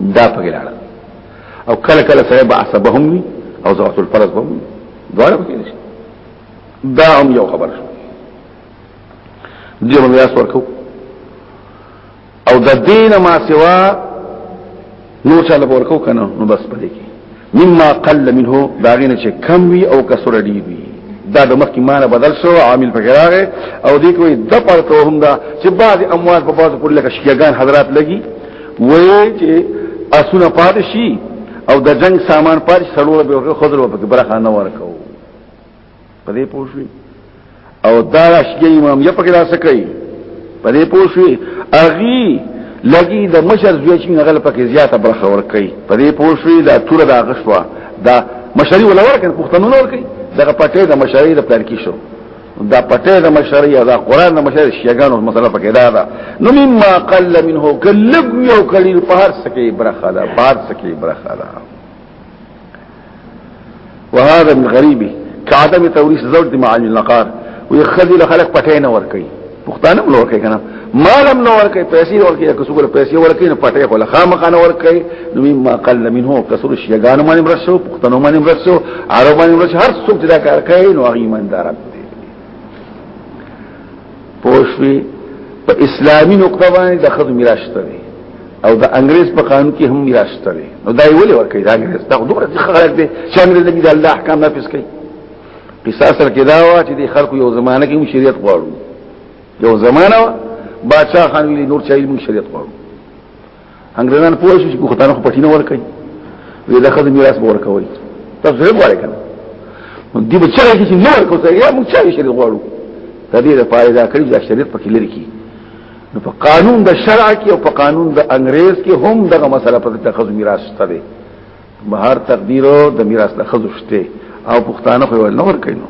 دا پکې لاړه او کله کله سره به عصبهم وي او زوات الفرز به وي دواړه پکې نشي دا هم یو خبر شو دیو میراث ورکو او د دین ما سوا نور چاله ورکو کنه نو بس پدې کې مما قل منه داغینه چې کم وی او کسره دی وی دا د مخکې معنی بدل شو عامل پکې راغی او دې کوي د پرته هم دا چې بعض اموال په بعض پر لکه شیګان حضرات لګي وې چې اسونه پادشي او د جنگ سامان پاتې سلوړ به خضر وبکه برخه نه ورکو په دې پوښوي او دا شګي امام یې پکې راځه کوي په دې پوښوي اغي لګي د مشر زوی چې هغه پکې زیاته برخه ور کوي په دې پوښوي دا تور دا غشوا دا مشري ولا ور کوي پښتنو ور کوي دا پټه د مشري د پلان کې شو دا پټه د مشري دا قران د مشري شګانو مسله پکې دا دا نو مما قل منه کلب یو کړي په هر سکه برخه دا بار سکه برخه دا وهذا من غريبي كعدم توريث زوج مع علم النقار ويخذي لخلق پټه نه ور کوي پښتانه ملو ور کوي کنه مالم نه ور کوي پیسې ور کوي که څوګل پیسې ور کوي نه پټه خو لخوا مخانه ور کوي نو ما قل منه کسر شيغان باندې مرسو پښتنو باندې مرسو عرب باندې مرسو هر څوک دا کار کوي نو هغه ایماندار دي پوښوي په اسلامي نقطه باندې د خدو میراث ته او د انګريز په قانون کې هم میراث ته نو دا ویلي ورکړي دا انګريز دا دومره خلک دي چې انګريز د الله احکام نافذ کوي قصاص سره کې دا و چې د خلکو یو زمانه کې شریعت غواړو یو زمانه بادشاہ خان ویلي نور چا علم شریعت غواړو انګريزان پوه شي چې خدای خو پټی نه ورکړي وی دا خدای میراث به ورکوي تاسو یې غواړئ کنه دی به چا کې نه ورکوي یا موږ چا شي غواړو د دې لپاره دا کړی چې شریعت پکې لري کی نو په قانون د شرع کې او په قانون د انګريز کې هم دغه مسله په تخصص میراث شته دی بهر تقدیر د میراث تخصص شته او پښتانه خو نه ور کوي نو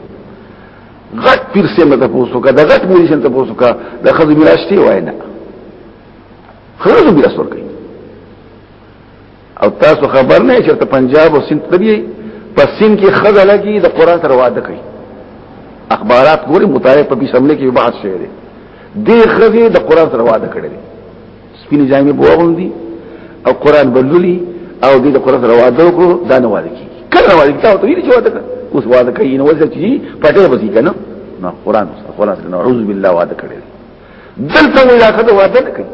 غټ پیر سیمه ته پوسوکا د غټ مریشن ته پوسوکا د خزو میراث شته وای نه خلک بیا سور کوي او تاسو خبر نه چې ته پنجاب او سند تبي په سند کې خزه لګي د قران سره وعده کوي اخبارات ګوري مطالعه په بي سملې کې بحث شوی دی د خزه د قران سره وعده کړی دی سپینې جامې بوغوندي او قران بلولي او د قران سره وعده وکړو دا نه وعده کوي کله وعده کوي تاسو ویل چې وعده کوي اوس وعده کوي نو ځکه چې پټه بسې کنه نو قران سره قران سره نعوذ بالله وعده کړی دلته وی دا خدای واده نه کوي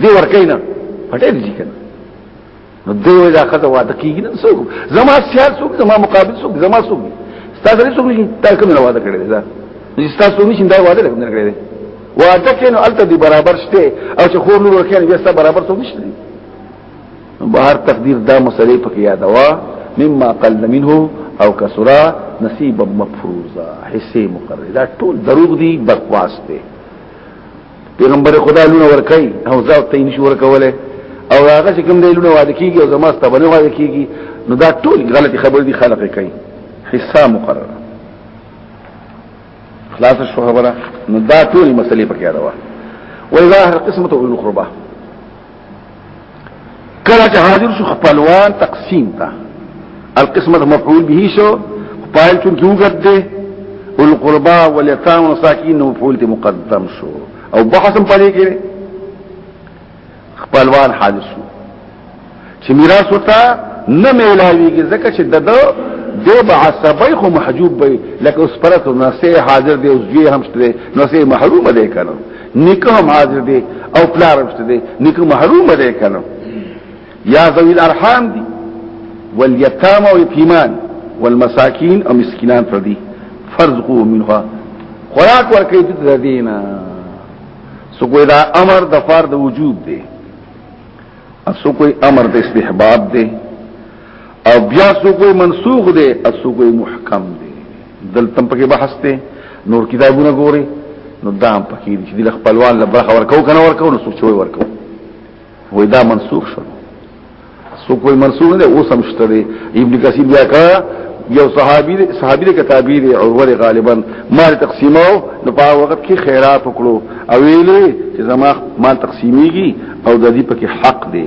دی ور کوي نه پټه دي کنه نو دی وی دا خدای واده کیږي نه څوک زما سیار څوک زما مقابل څوک زما څوک تاسو لري څوک نه تا کوم نه واده کړی دا تاسو نه شیندای واده نه کړی واده کینو الته دی برابر شته او چې خور نور ورکه نه بیا برابر څوک نشته بهر تقدیر دا مسلې پکې یادوا مما قل منه او کسرا نصیب مفروضا حصے مقرر دا ټول دروغ دي بکواس دي پیغمبر خدا لونه ورکای او ځاو ته نشي ورکوله او هغه چې کوم دی لونه واده کیږي او زما ستبنه واده کیږي نو دا ټول غلط خبر دي خلق کوي حصہ مقرر خلاص شو خبره نو دا ټول مسلې پکې راوړه وإذا قسمته القربه کله چې حاضر شو خپلوان تقسیم تا القسمت مفعول به شو فاعل چون کیو ګرځي اول قربا والیتام وساکین مفعول ته مقدم شو او بحثم پدې کې خپلوان حاضر شو چې میراث وتا نه ملاویږي ځکه چې دغه دو بعصبی خو محجوب بی لکه اس پرت نسی حاضر دی اس جوی همشت دی نسی محروم دی کنو نیکه هم حاضر دی او پلار هم شته دی نیکه محروم دی کنه یا ذوی الارحام دی والیتام او یتیمان والمساکین او مسکینان پر دی فرض قو منها خوراک ورکې د دینه سو کوئی دا امر د فرض وجوب دی اسو کوئی امر د استحباب دی او بیا سوګوي منسوخ دي او سوګوي محکم دي دلته پکې بحث ته نور کتابونه ګوري نو دا پکې دي چې د خپلوان له برخه ورکو کنه ورکو نو سوچ وي ورکو وې دا منسوخ شو سوګوي منسوخ دي اوس هم شته دي ابن کثیر بیا کا یو صحابي صحابي کې تعبیر عروه غالبا مال تقسیمو نو په وخت کې خیرات وکړو او ویلې چې زما مال تقسیمیږي او د دې پکې حق دی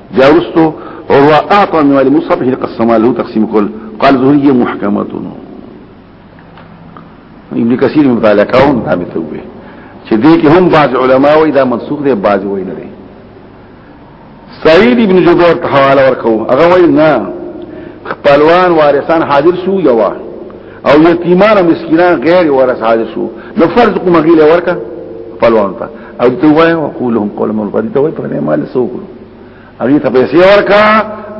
بیا ورستو وروا اعطا من والي مصحف هي قسم له تقسيم كل قال ظهرية محكمة ابن كثير مطالعه کاوه مطابق ته وي چې دې کې هم بعض علما وایي دا منسوخ دي بعض وایي نه سعید ابن جبیر ته حواله ورکو هغه وایي نه خپلوان وارثان حاضر شو یوا او یتیمان او مسکینان غیر ورث حاضر شو نو فرض کوم غیله ورکا خپلوان ته او دوی وقولهم قول مول باندې دوی په دې مال سوکړو هغه ته پیسې ورکا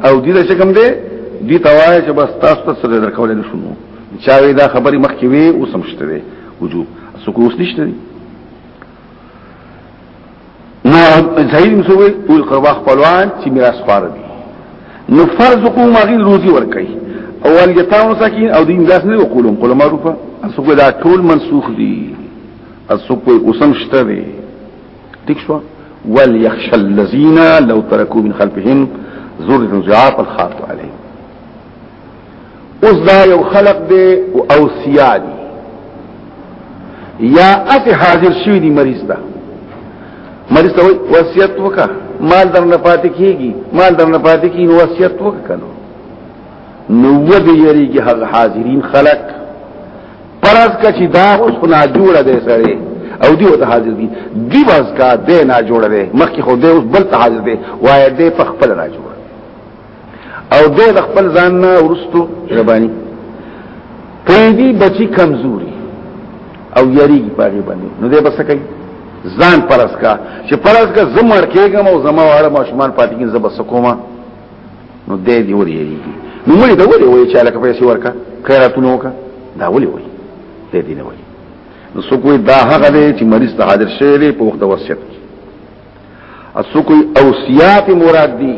او دې څه کم دې دې توای چې بس تاسو ته سره درکول نه شنو چا وی دا خبرې مخکې وي او سمشته وي وجوب سکو اوس نشته دي نو زهیر مسوي او قربا خپلوان چې میراث خوار دي نو فرض کوم هغه روزي ور کوي او الیتام ساکین او دین داس نه وقولهم قول معروفه اسو دا ټول منسوخ دي اسوک وی اوسم شته دی ٹک شو وليخشى الذين لو تركوا من خلفهم ذرية ضعافا خافوا عليهم اوس دا یو خلق دی او اوصیا دی یا اس حاضر شوی دی مریض دا مریض ته وصیت وکا مال در نه پاتې کیږي مال در نه پاتې کیږي نو وصیت وکا کنو نو ودی یریږي هغه حاضرین خلق پرز کچی دا اوس خو نه جوړه دی سره او دی ته حاضر دي دی باز کا دی نه جوړه دی مخکې خو دی اوس بل ته حاضر دی وای دی په خپل نه جوړه او دی د خپل ځان نه ورستو ربانی پویدی بچی کمزوري او یریږي پاغي باندې نو دی بس کوي ځان پرس کا چې پرس کا زمړ کېږم او زما واړه ماشومان پاتې کین زب سکوما نو دې دی ولې یریږي نو مړي دا ولې وایي چې لکه پیسې ورکا خیراتونه وکا دا ولې وایي دې دی نه وایي نو څوک وایي دا هغه دی چې مریض ته حاضر شوی دی په وخت وصیت کې اسو کوئی اوصیات مراد دي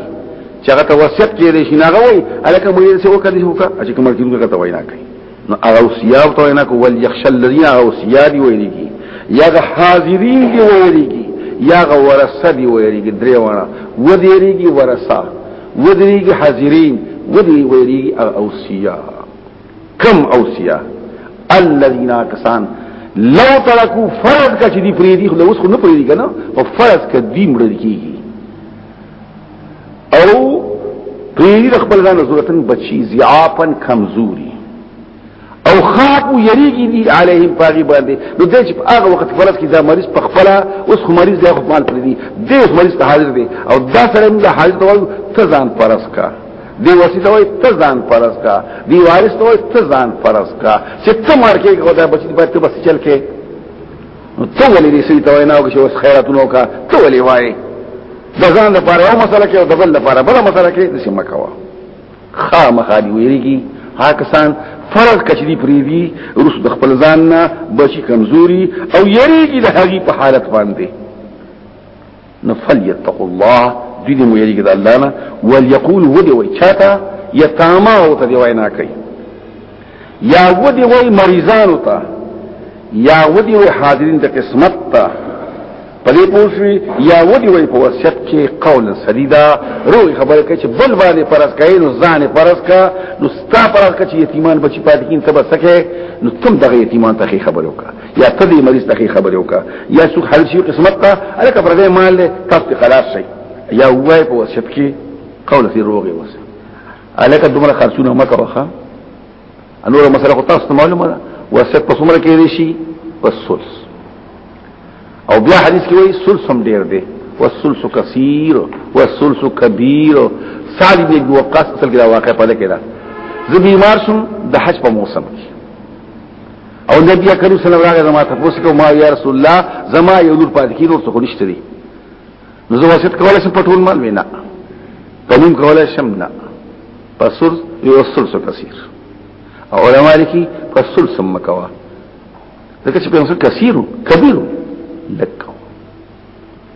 چې هغه ته وصیت کړي شي نه غوي الکه مریض څه وکړي شي وکړه چې کومه کیږي هغه ته وینا کوي نو هغه اوسیاب ته نه کو ول یخش الذین هغه اوسیاب ویریږي یا هغه حاضرین دی ویریږي یا هغه ورثه دی ویریږي درې وانه و دیریږي ورثه و دیریږي حاضرین و دی ویریږي هغه اوسیاب کم اوسیاب الذین کسان لو ترکو فرض کا چې دی پریدي خو اوس خو نه پریدي کنه او فرض کا دی مړ کیږي او پیری د خپل ځان ضرورتن بچی ضعافن کمزوري او خافو یریږي دي علیهم پاغي باندې نو د چې هغه وخت فرض کې دا مریض په خپل اوس خو مریض دی خو مال پردي دی اوس مریض ته حاضر دی او دا سره موږ حاضر ته وایو ته ځان فرض کا دی وسیته وای ته ځان فرض کا دی وارث ته وای ته ځان فرض کا چې ته مارکه کو دا بچی په ته بس چل کې تو ولې دې سړي ته وای نه او چې اوس خیراتونه وکا تو ولې وای د ځان د پاره او مسله کې او د بل د پاره بل مسله کې د سیمه کوا خا مخالي ویریږي هاکسان فرض کچري پریوي روس د خپل ځان نه بچي کمزوري او یریږي د هغي په حالت باندې نو فلیتقوا الله دې دې مو یریږي د الله نه وليقول ودی وای چاته یتاما او ته دی وای نه کوي یا ودی وای مریضان او ته یا ودی وای حاضرین د قسمت ته پدې پوښوي یا ودی وای په وصیت کې قول سدیدا روح خبره کوي چې بل باندې پرس کوي نو ځان پرس کا نو ستا پرس کوي چې یتیمان بچی پاتې کین تبسکه نو تم دغه یتیمان ته خبرو کا یا ته دې مریض ته خبرې وکا یا څوک حل شي قسمت ته الکه پر دې مال له تاسو خلاص شي یا وای په وسط کې قول فی روغي وسه الکه دومره خرڅونه مکه وخه انور مسله خو تاسو معلومه ده وسط په څومره کې دي شي په ثلث او بیا حدیث کې وایي ثلث هم ډیر دی والثلث كثير والثلث كبير سعد بن وقاص اصل کې دا واقع پدې کې دا زه بیمار شوم د حج په موسم کې او نبی کریم صلی الله علیه وسلم راغی ته پوښتنه ما یا رسول الله زما یو لور پاتې کین او څه نشته دی نو زه واسط کولای شم پټول مال وینا پنوم کولای شم نه پسور یو سلس کثیر او علماء لیکي پسور سم کوا ځکه چې په کثیر کبیر لکه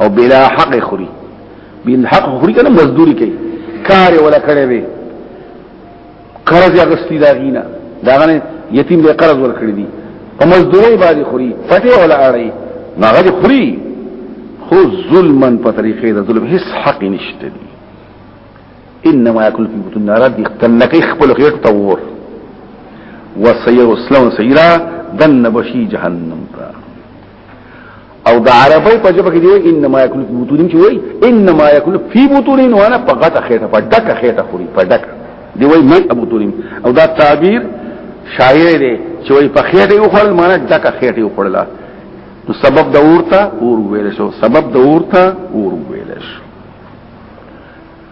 او بلا حق خوري بلا حق خوري کنه مزدوري کوي کار ولا کړي وي قرض اغستی دا غینا دا غنه یتیم به قرض ور کړی دي په مزدوري باندې خوري پټي ولا اړي ما غدي خوري خو ظلما په طریقې د ظلم هیڅ حق نشته دي انما ياكل في بطون النار دي تنکي خپل غیر تور وسيسلم سيرا دن بشي جهنم تا او د عربی په جبه کې دی انما یکل فی بطونین چې وای انما یکل فی بطونین وانا په غټه خېټه په ډکه خېټه خوري په ډکه دی وای من ابو تونین او دا تعبیر شاعر دی چې وای په خېټه یو خړل معنی ډکه خېټه یو خړلا نو سبب د اورتا اور ویل شو سبب د اورتا اور ویل شو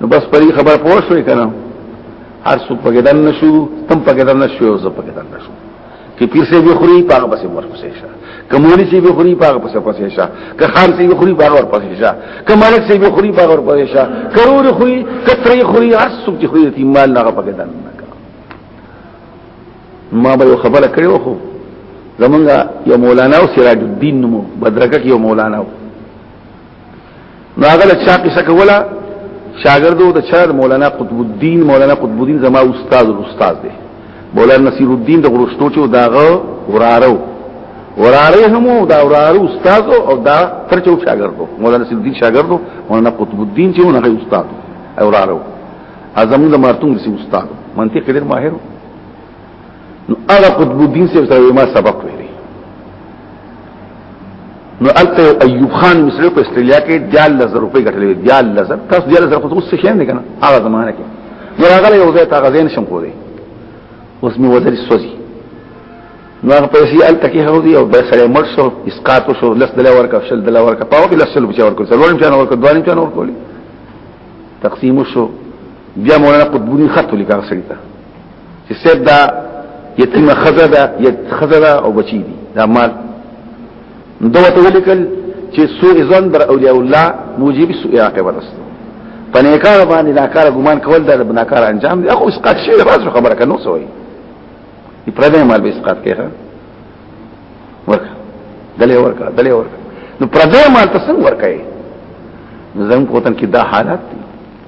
نو بس پری خبر پوه شوې کنه هر څو پکې دن نشو تم پکې دن نشو او زه پکې دن نشو کې پیر سي به خوري پاغه پسې مور پسې شه کمولي سي به خوري پاغه پسې پسې شه که خان سي به خوري پاغه ور پسې شه که مالک سي به خوري پاغه ور پسې شه کرور خوري کتري خوري هر څو کې خوري تی مال نه پکې دن ما به خبره کړې وخو زمونږ یو مولانا او سراج الدین نومو بدرکه کې یو مولانا و ناغله چا قصه کوله شاګردو د چر مولانا قطب الدین مولانا قطب الدین زما استاد او استاد دی مولانا نصیر الدین د غرشتو چې داغه ورارو وراره هم دا وراره استاد او دا تر چو شاګردو مولانا نصیر الدین شاګردو مولانا قطب الدین چې هغه استاد او وراره اعظم د مرتون سي استاد منطق ډېر ماهر نو هغه قطب الدین سره سره ما سبق ویلي نو الته ایوب خان مصری په استرالیا کې دیال لزر روپۍ ګټلې دیال لزر تاسو دیال لزر خو څه شي نه کنه هغه زمانه کې نو هغه یو ځای ته غزین شم کولې اوس می وزیر سوزي نو هغه پیسې ال تکي هو دي او به سره مړ شو اسقاط شو لس دلا ورکا شل دلا ورکا پاو کې لس شل بچا ورکو څلورم چانه ورکو دوانم چانه ورکو تقسیم شو بیا مولانا قطبونی خط لیکل سړی ته چې سید دا یتیمه خزه ده یت خزه ده او بچی دي دا مال دوه ولیکل چې سوء ظن بر اولیاء الله موجب سوء عاقبت است په نیکار باندې ناکار ګمان کول دا بناکار انجام دی اخو اسقاط شي راز خبره کنو سوې دی پر دې مال به اسقاط کړه ورک دلې ورک دلې ورک نو پر دې مال تاسو ورکه زم کوتن کې دا حالات دي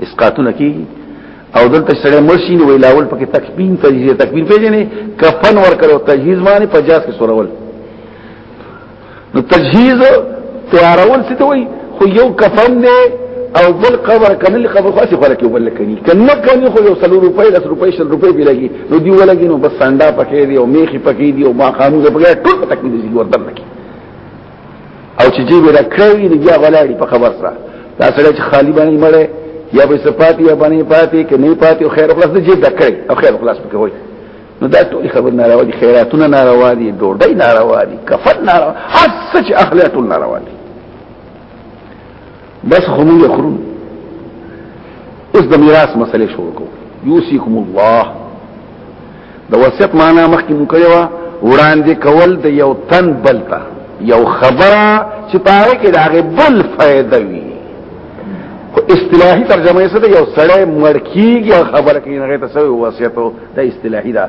اسقاتونه کیږي او دلته سره مرشي نو ویلاول پکې تکبین تجهیز تکبین پیژنې کفن ور کړو تجهیز باندې 50 کې سورول نو تجهیز تیارول څه ته وي خو یو کفن دی او بل قبر کمل قبر خاصه خره کې بل کني کنه کني خو یو سلو روپۍ لس روپۍ شل روپۍ به لګي نو دی ولګي نو بس ساندا پکې دی او میخي پکې دی او ما قانون پکې ټول تکبیر دی ورته او چې جیب را کړی نه بیا ولاړی په خبر سره دا سره چې خالی باندې مړې یا به صفاتی یا باندې پاتې کې نه پاتې او خیر خلاص دې جیب را کړی او خیر خلاص پکې وای نو دا ټول خبر ناروا دي خیراتونه ناروا دي ډوډۍ ناروا دي کفن ناروا هر څه چې اخلاقونه ناروا دي بس خمو یخرو اس دا میراث مسئلے شروع کو یوسیکم الله د وصیت معنا مخکې مو کړو وړاندې کول د یو تن بلتا یو خبره چې پاره کې داغه بل فائدہ وي خو اصطلاحي ترجمه یې څه ده یو سړی مړ کیږي او خبره کوي هغه ته څه وصیت ده اصطلاحي ده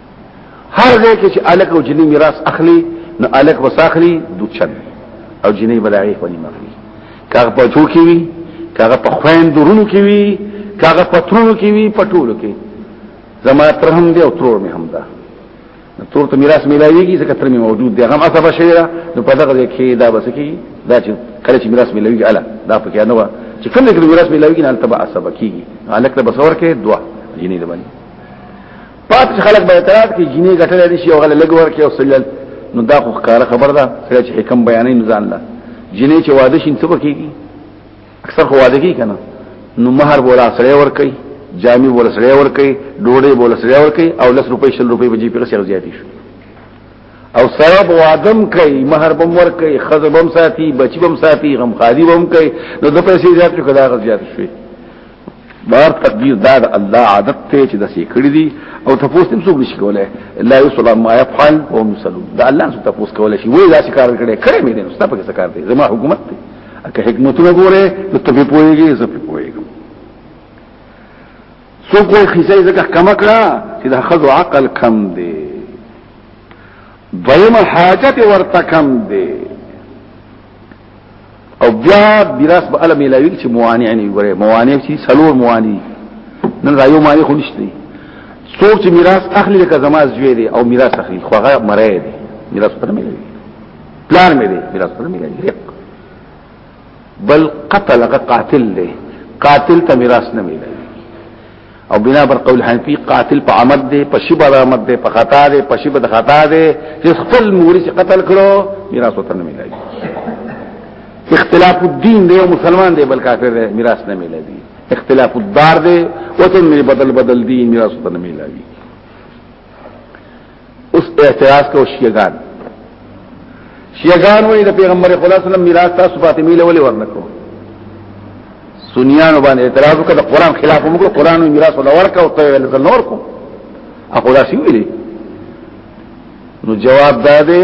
هر ځای کې چې الک او جنې میراث اخلي نو الک وساخلي دوچن او جنې بلاغي خوني مخلي کاغه په چو کې وي کاغه په خوین درونو کې وي کاغه په ترونو کې وي په ټولو کې زما تر هم دی او ترور مې هم ده تور ته میراث ملایږي ځکه تر مې موجود دی غم اصله شي نو په دغه ځای کې دا بس کې دا چې کله چې میراث ملایږي الا دا پکې نه و چې کوم کې میراث ملایږي نه تبع اصله کیږي الک له بصور کې دوا جنې دی باندې پات خلک به اعتراض کوي جنې غټل دي شي او غل لګ ورکه او سلل نو دا خو ښکارا خبر ده سره چې حکم بیانې نه ځان لا جنې چې واده شین څه وکيږي اکثر خو واده کوي کنه نو مہر بولا سره ور کوي جامي بولا سره ور کوي ډوړې بولا سره ور کوي او 10 روپۍ 100 روپۍ بجې پیغه سره زیاتې شي او سره وادم کوي مہر بم ور کوي خزه بم ساتي بچي بم ساتي غم خادي بم کوي نو د پیسې زیات کړه دا غزيات شي بار تقدیر دا د الله عادت ته چې د سیکړې دي او تاسو تم څوک نشي کولای لا یصل ما يفعل او مسلم دا الله څخه تاسو کولای شي وای دا چې کار کړي کړي مې نه ستاسو په کار دي زما حکومت دی که حکمتونه ګوره نو ته په پوهیږي زه په پوهیږم څوک وایي خیسه زکه کم کړه چې د خزو عقل کم دی دویم حاجت ورته کم دی او بیا میراث به علم ملاوي چې موانع نه وي موانع چې څلور موانع نن رايو معنی خو نشته څوک چې میراث اخلي لکه زما زوی دی او میراث اخلي خو هغه مړی دی میراث پر مې دی پلان مې دی میراث پر مې دی بل قتل قاتل دی قاتل ته میراث نه ملي او بنا پر قول حنفی قاتل په عمد دی په شی بر عمد دی په خطا دی په شی بد خطا دی چې خپل مورث قتل کړو میراث وته نه ملایي اختلاف الدین دی مسلمان دی بل کافر دی میراث نه ملایي اختلاف الدار دی وته بدل بدل دی میراث وته نه ملایي اوس اعتراض کو شیعگان شیعگان وی د پیغمبر خدا صلی الله علیه وسلم میراث تاسو فاطمی له ولې ورنکو سنیانو باندې اعتراض وکړ د قران خلاف موږ قران میراث ولا ورکا او ته ول نور کو اخو دا سی ویلي نو جواب دا دی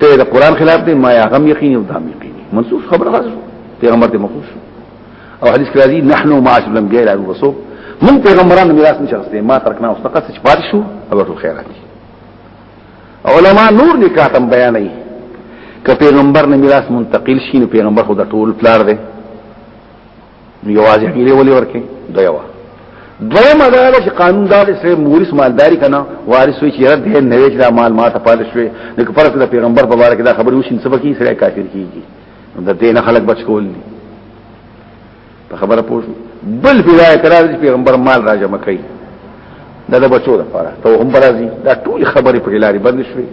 ته د قران خلاف دی ما یا غم یقین او دام یقین منصوص خبره راځو پیغمبر ته مخوش او حدیث کې راځي نحنو معاشر الانبیاء لا الرسول من پیغمبرانو میراث نشه غسته ما ترکنا او فقط چې پات شو او ټول خیرات علماء نور نکاتم بیانوي که پیغمبر نه میراث منتقل شي نو پیغمبر خو د ټول پلار دی نو یوازې پیری ولې ورکې دویوا دویمه دا ده چې قانون دا دی چې مورث مالداري کنه وارث وي چې رد یې نه ویل دا مال ما ته پاتې شوی نو که پرته د پیغمبر په اړه کې دا خبرې وشین سبا کې سره کافر کیږي نو د دې نه خلک بچ کول دي په خبره پوه بل پیدا کرا چې پیغمبر مال راجم کوي دا د بچو لپاره ته هم برازي دا ټول خبرې په لاري بند شوي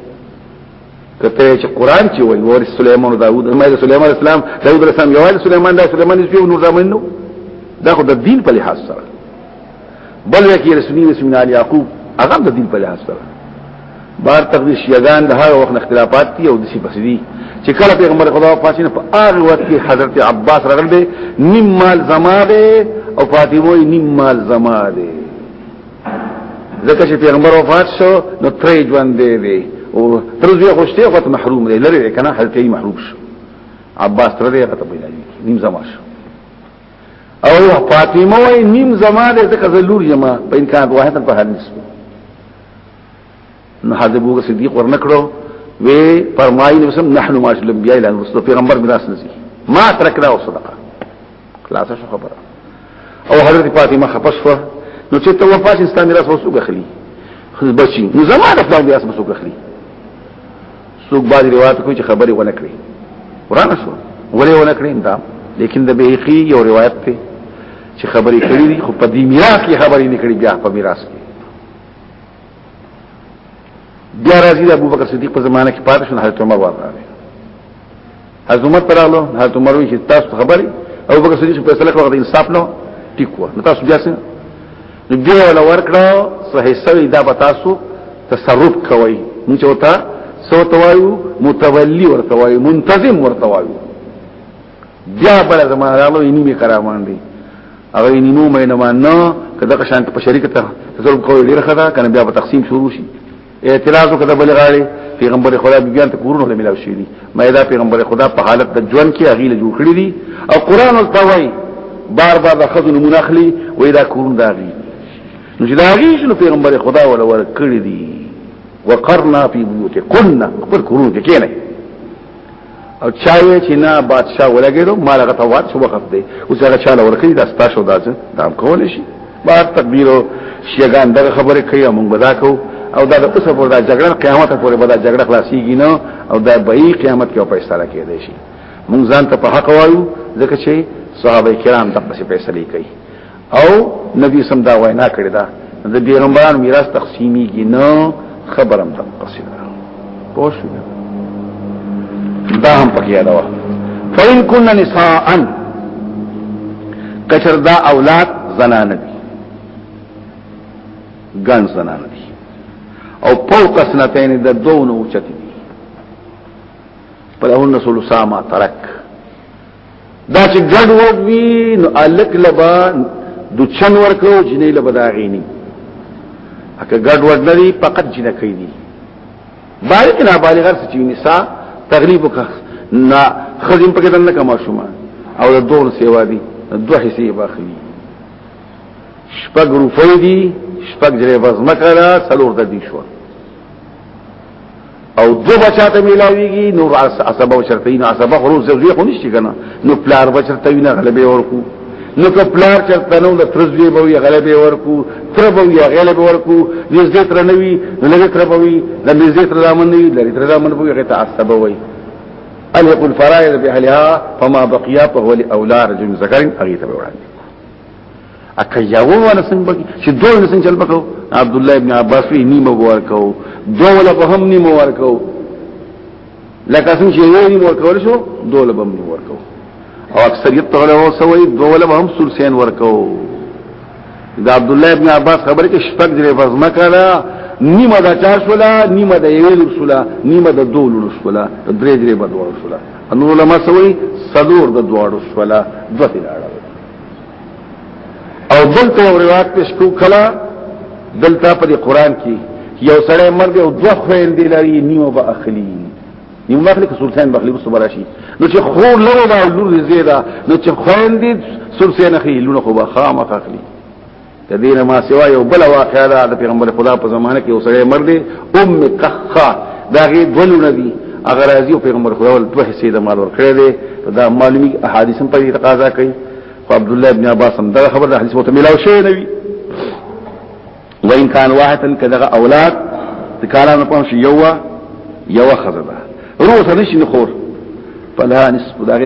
کته چې قران کې وایي ور سليمان او داوود ما د سليمان اسلام داوود اسلام یوال سليمان دا سليمان چې نور زمين نو دا خو د دین په لحاظ سره بل وکي رسمي رسمي علي يعقوب هغه د دین په لحاظ سره بار تقدیر شیعگان ده هغه وخت اختلافات دي او دسی پس دي چې کله پیغمبر خدا وفات شنه په هغه وخت کې حضرت عباس رغل دي نیم مال زما ده او فاطمه نیم مال زما ده ځکه چې پیغمبر وفات شو نو ترې ژوند دی دی او تر دې خوشته وخت محروم دی لری کنه حضرت یې محروم شو عباس تر دې راته پیدا نیم زما شو او فاطمه وای نیم زما دې ځکه زلور یما په انکار واحد په حدیث نو حضرت ابوبکر صدیق ورنکړو وی فرمایي نو سم نحنو ما شل بیا اعلان رسول پیغمبر میراث نسی ما ترکنا او صدقه خلاص شو خبره او حضرت فاطمه خپش شو نو چې ته وفات اسلام میراث وسو غخلی خو بچی نو زما د پلان میراث وسو غخلی څوک باندې روایت کوي چې خبره ونه کړی ورانه شو ولې ونه کړی دا لیکن د بیهقی یو روایت ته چې خبرې کړې دي خو په دې میراث کې خبرې نه کړې بیا په میراث کې بیا راځي ابو بکر صدیق په زمانه کې پاتې شو حضرت عمر ورغله حضرت عمر تراله حضرت عمر وی چې تاسو خبري ابو بکر صدیق په فیصله کړو د انصاف نو ټیک و نو تاسو بیا څنګه نو بیا ولا ورکړه صحیح سوي دا به تاسو تصرف کوي موږ وتا سو توایو متولی ورتوایو منتظم ورتوایو بیا بل زما راغلو یې نیمه کرامان دي هغه یې نیمه مې نه مانو کله که شانت په شریکت ته ضرب کول ډیر خدا کنه بیا په تقسیم شروع شي اعتراض وکړه بل غاړي پیغمبر خدا بیان ته کورونه له ملاو شي دي مې دا پیغمبر خدا په حالت د ژوند کې هغه له جوړ کړی دي او قران ولته وایي بار بار د خزن مناخلي وې دا کورونه داغي نو چې داغي شنو پیغمبر خدا ولا ور کړی دي وقرنا فی بیوتکن خپل کورونه کې نه او چاوي چې نه بادشاہ ولګیدو مال هغه ته واټ شو وخت دی اوس هغه چاله ورکړي دا ستاسو دا څه دا کول شي بار تقدیر او شیغان دغه خبره کوي موږ بدا کو او دا د اوسه پر دا جګړه قیامت پورې بدا جګړه خلاصيږي نو او دا به قیامت کې په استاره کې دی شي موږ ځان ته په حق وایو ځکه چې صحابه کرام د پسې فیصله کوي او نبی سم دا وینا کړی دا د بیرمبان میراث تقسیمیږي نه خبرم د قصید پوه شو دا هم پکې یاد و فین کن نساء کچر دا اولاد زنان دي ګن زنان دي او فوق سنتين د دوه نو چتی دي پر هون رسول ساما ترک دا چې ګډ وډ وی نو الک لبا د چن ورکو جنې لبا دا غینی اګه ګډ وډ نه دی فقط جنې کوي دی بالغ نه بالغ سره چې نساء تغلیب وکړه نه خزم پکې دنه کما شوما او د دور سیوا دی دوه حصے باخلی شپږ روپۍ دي شپږ جریبه زمکه را سلور د دې شو او دو بچا ته ملاویږي نو عصب او شرطین عصب خرو زوی خو نشي کنه نو پلار بچرته وینه غلبه ورکو نو که پلار چرته نو د ترزوی به وی غلبه ورکو تر به وی غلبه ورکو نږدې تر نه وی لږه تر به وی د نږدې تر ځامن نه وی لري تر ځامن به هغه ته عصب وای الق الفرائض باهلها فما بقيا فهو لاولار جن ذکرین اغه ته وړاندې اکه یو ولا څنګه بکی چې دوه نه څنګه چل بکو عبد الله ابن عباس وی نیمه ورکو دوه ولا به هم نیمه ورکو لکه څنګه چې یو نیمه ورکول شو دوه ولا به هم نیمه ورکو او اکثریت ته له وسوي دوه ولا به هم سلسین ورکو دا عبد الله ابن عباس خبره کې شپږ درې فزما کړه نیمه دا چار شولا نیمه دا یوې لور شولا نیمه دا دوه لور شولا درې درې بدوړ شولا انو علماء سوي صدور د دوړ شولا دوه لاړه او دلته یو روایت پیش کو کلا دلته په قرآن کې یو سړی مرګ او دوه خویل دی لري نیو به اخلي نیو مخلي که سلطان بخلی بس براشي نو چې خور لرو دا لور زیدا نو چې خویل دي سلطان اخلي لونه خو به خامخ اخلي د دې نه ما سوا یو بل واقعا ده د پیغمبر خدا په زمانه کې اوسړی مړ دی ام قخا دا غي دولونه دي اگر راځي پیغمبر خدا ول دوه حصے د مال ورکړي دي دا معلومي احادیث هم په تقاضا کوي خو عبد الله ابن عباس هم دا خبر د حدیث مو ته ملاو شي نه وي وان كان واحدا كذا اولاد کالا نه پام شي یو یو خزه ده روسه نشي نخور فلا نصف دا